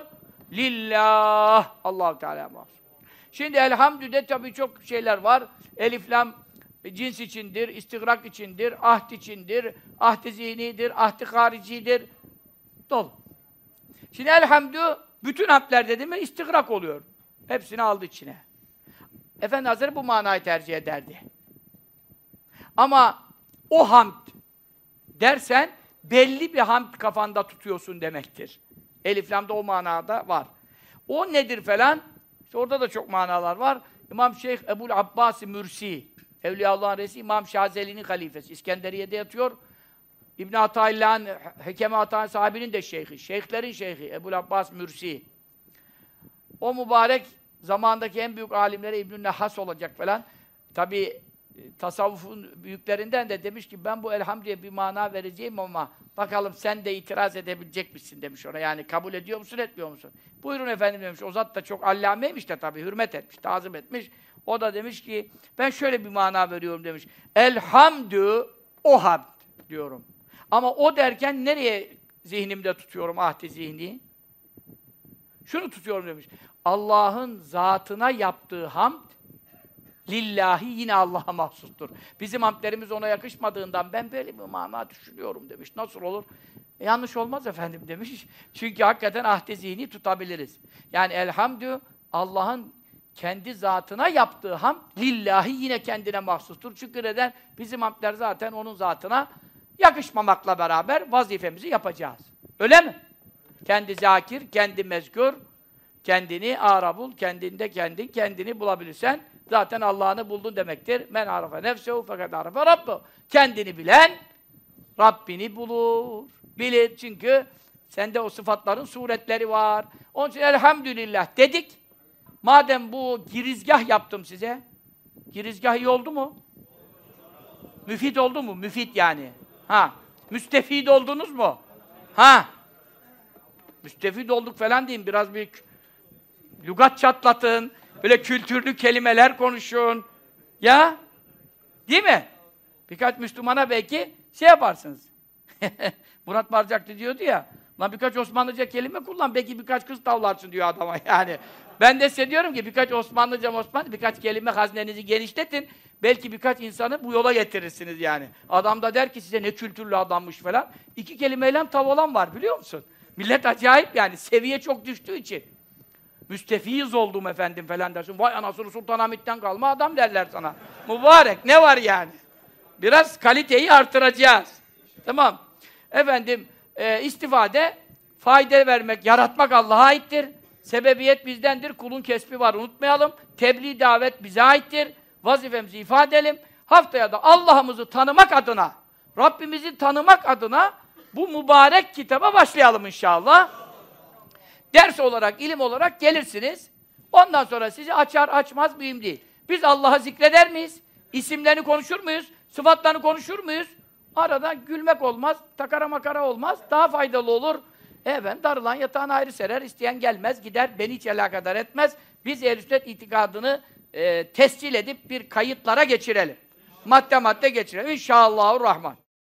Lillah, Allahu Teala mahsus. Şimdi elhamdüde tabii çok şeyler var. Elif lam cins içindir, istigrak içindir, ahd içindir, ahd-i zihnidir, ahd-i haricidir. Dolu. Şimdi elhamdü bütün hamdler dedi mi istigrak oluyor. Hepsini aldı içine. Efendi Hazretleri bu manayı tercih ederdi. Ama o hamd dersen belli bir hamd kafanda tutuyorsun demektir. Elif Lam'da o manada var. O nedir falan? İşte orada da çok manalar var. İmam Şeyh Ebul Abbas Mürsi, Evliyaullah'ın reisi İmam Şazeli'nin halifesi. İskenderiye'de yatıyor. İbn Atayllah'ın, Hekeme Atay'ın sahibinin de şeyhi. Şeyhlerin şeyhi Ebul Abbas Mürsi. O mübarek zamandaki en büyük alimlere İbn-i Nehas olacak falan. Tabi tasavvufun büyüklerinden de demiş ki ben bu elhamdiye bir mana vereceğim ama bakalım sen de itiraz edebilecek misin demiş ona. Yani kabul ediyor musun etmiyor musun? Buyurun efendim demiş. O zat da çok allameymiş de tabii hürmet etmiş, tazim etmiş. O da demiş ki ben şöyle bir mana veriyorum demiş. Elhamdü o hamd diyorum. Ama o derken nereye zihnimde tutuyorum ahdi zihni. Şunu tutuyorum demiş. Allah'ın zatına yaptığı hamd lillahi yine Allah'a mahsustur. Bizim hamdlerimiz ona yakışmadığından ben böyle bir mana düşünüyorum demiş. Nasıl olur? E, yanlış olmaz efendim demiş. Çünkü hakikaten ahdi zihni tutabiliriz. Yani elhamdü Allah'ın kendi zatına yaptığı ham lillahi yine kendine mahsustur. Çünkü neden? Bizim hamdler zaten onun zatına yakışmamakla beraber vazifemizi yapacağız. Öyle mi? Kendi zakir, kendi mezkur, kendini arabul, kendinde kendin, kendini bulabilirsen zaten Allah'ını buldun demektir. Men arafe nefsehu fakat arafe rabbu. Kendini bilen Rabbini bulur. Bilir çünkü sende o sıfatların suretleri var. Onun için elhamdülillah dedik. Madem bu girizgah yaptım size, girizgah iyi oldu mu? Müfit oldu mu? Müfit yani. Ha. Müstefid oldunuz mu? Ha. Müstefid olduk falan diyeyim. Biraz bir lügat çatlatın. Böyle kültürlü kelimeler konuşun. Ya? Değil mi? Birkaç Müslümana belki şey yaparsınız. Murat Barcaklı diyordu ya, lan birkaç Osmanlıca kelime kullan, belki birkaç kız tavlarsın diyor adama yani. Ben de size diyorum ki birkaç Osmanlıca Osmanlı, birkaç kelime haznenizi genişletin, belki birkaç insanı bu yola getirirsiniz yani. Adam da der ki size ne kültürlü adammış falan. İki kelimeyle tav olan var biliyor musun? Millet acayip yani, seviye çok düştüğü için. Müstefiz oldum efendim falan dersin. Vay anasını Sultanahmet'ten kalma adam derler sana. Mübarek ne var yani? Biraz kaliteyi artıracağız. Tamam. Efendim e, istifade fayda vermek, yaratmak Allah'a aittir. Sebebiyet bizdendir. Kulun kesbi var unutmayalım. Tebliğ davet bize aittir. Vazifemizi ifade edelim. Haftaya da Allah'ımızı tanımak adına, Rabbimizi tanımak adına bu mübarek kitaba başlayalım inşallah. Ders olarak, ilim olarak gelirsiniz. Ondan sonra sizi açar açmaz mühim değil. Biz Allah'ı zikreder miyiz? İsimlerini konuşur muyuz? Sıfatlarını konuşur muyuz? Arada gülmek olmaz, takara makara olmaz. Daha faydalı olur. E ben darılan yatağına ayrı serer, isteyen gelmez, gider, beni hiç alakadar etmez. Biz ehl itikadını e, tescil edip bir kayıtlara geçirelim. Madde madde geçirelim. İnşallahurrahman.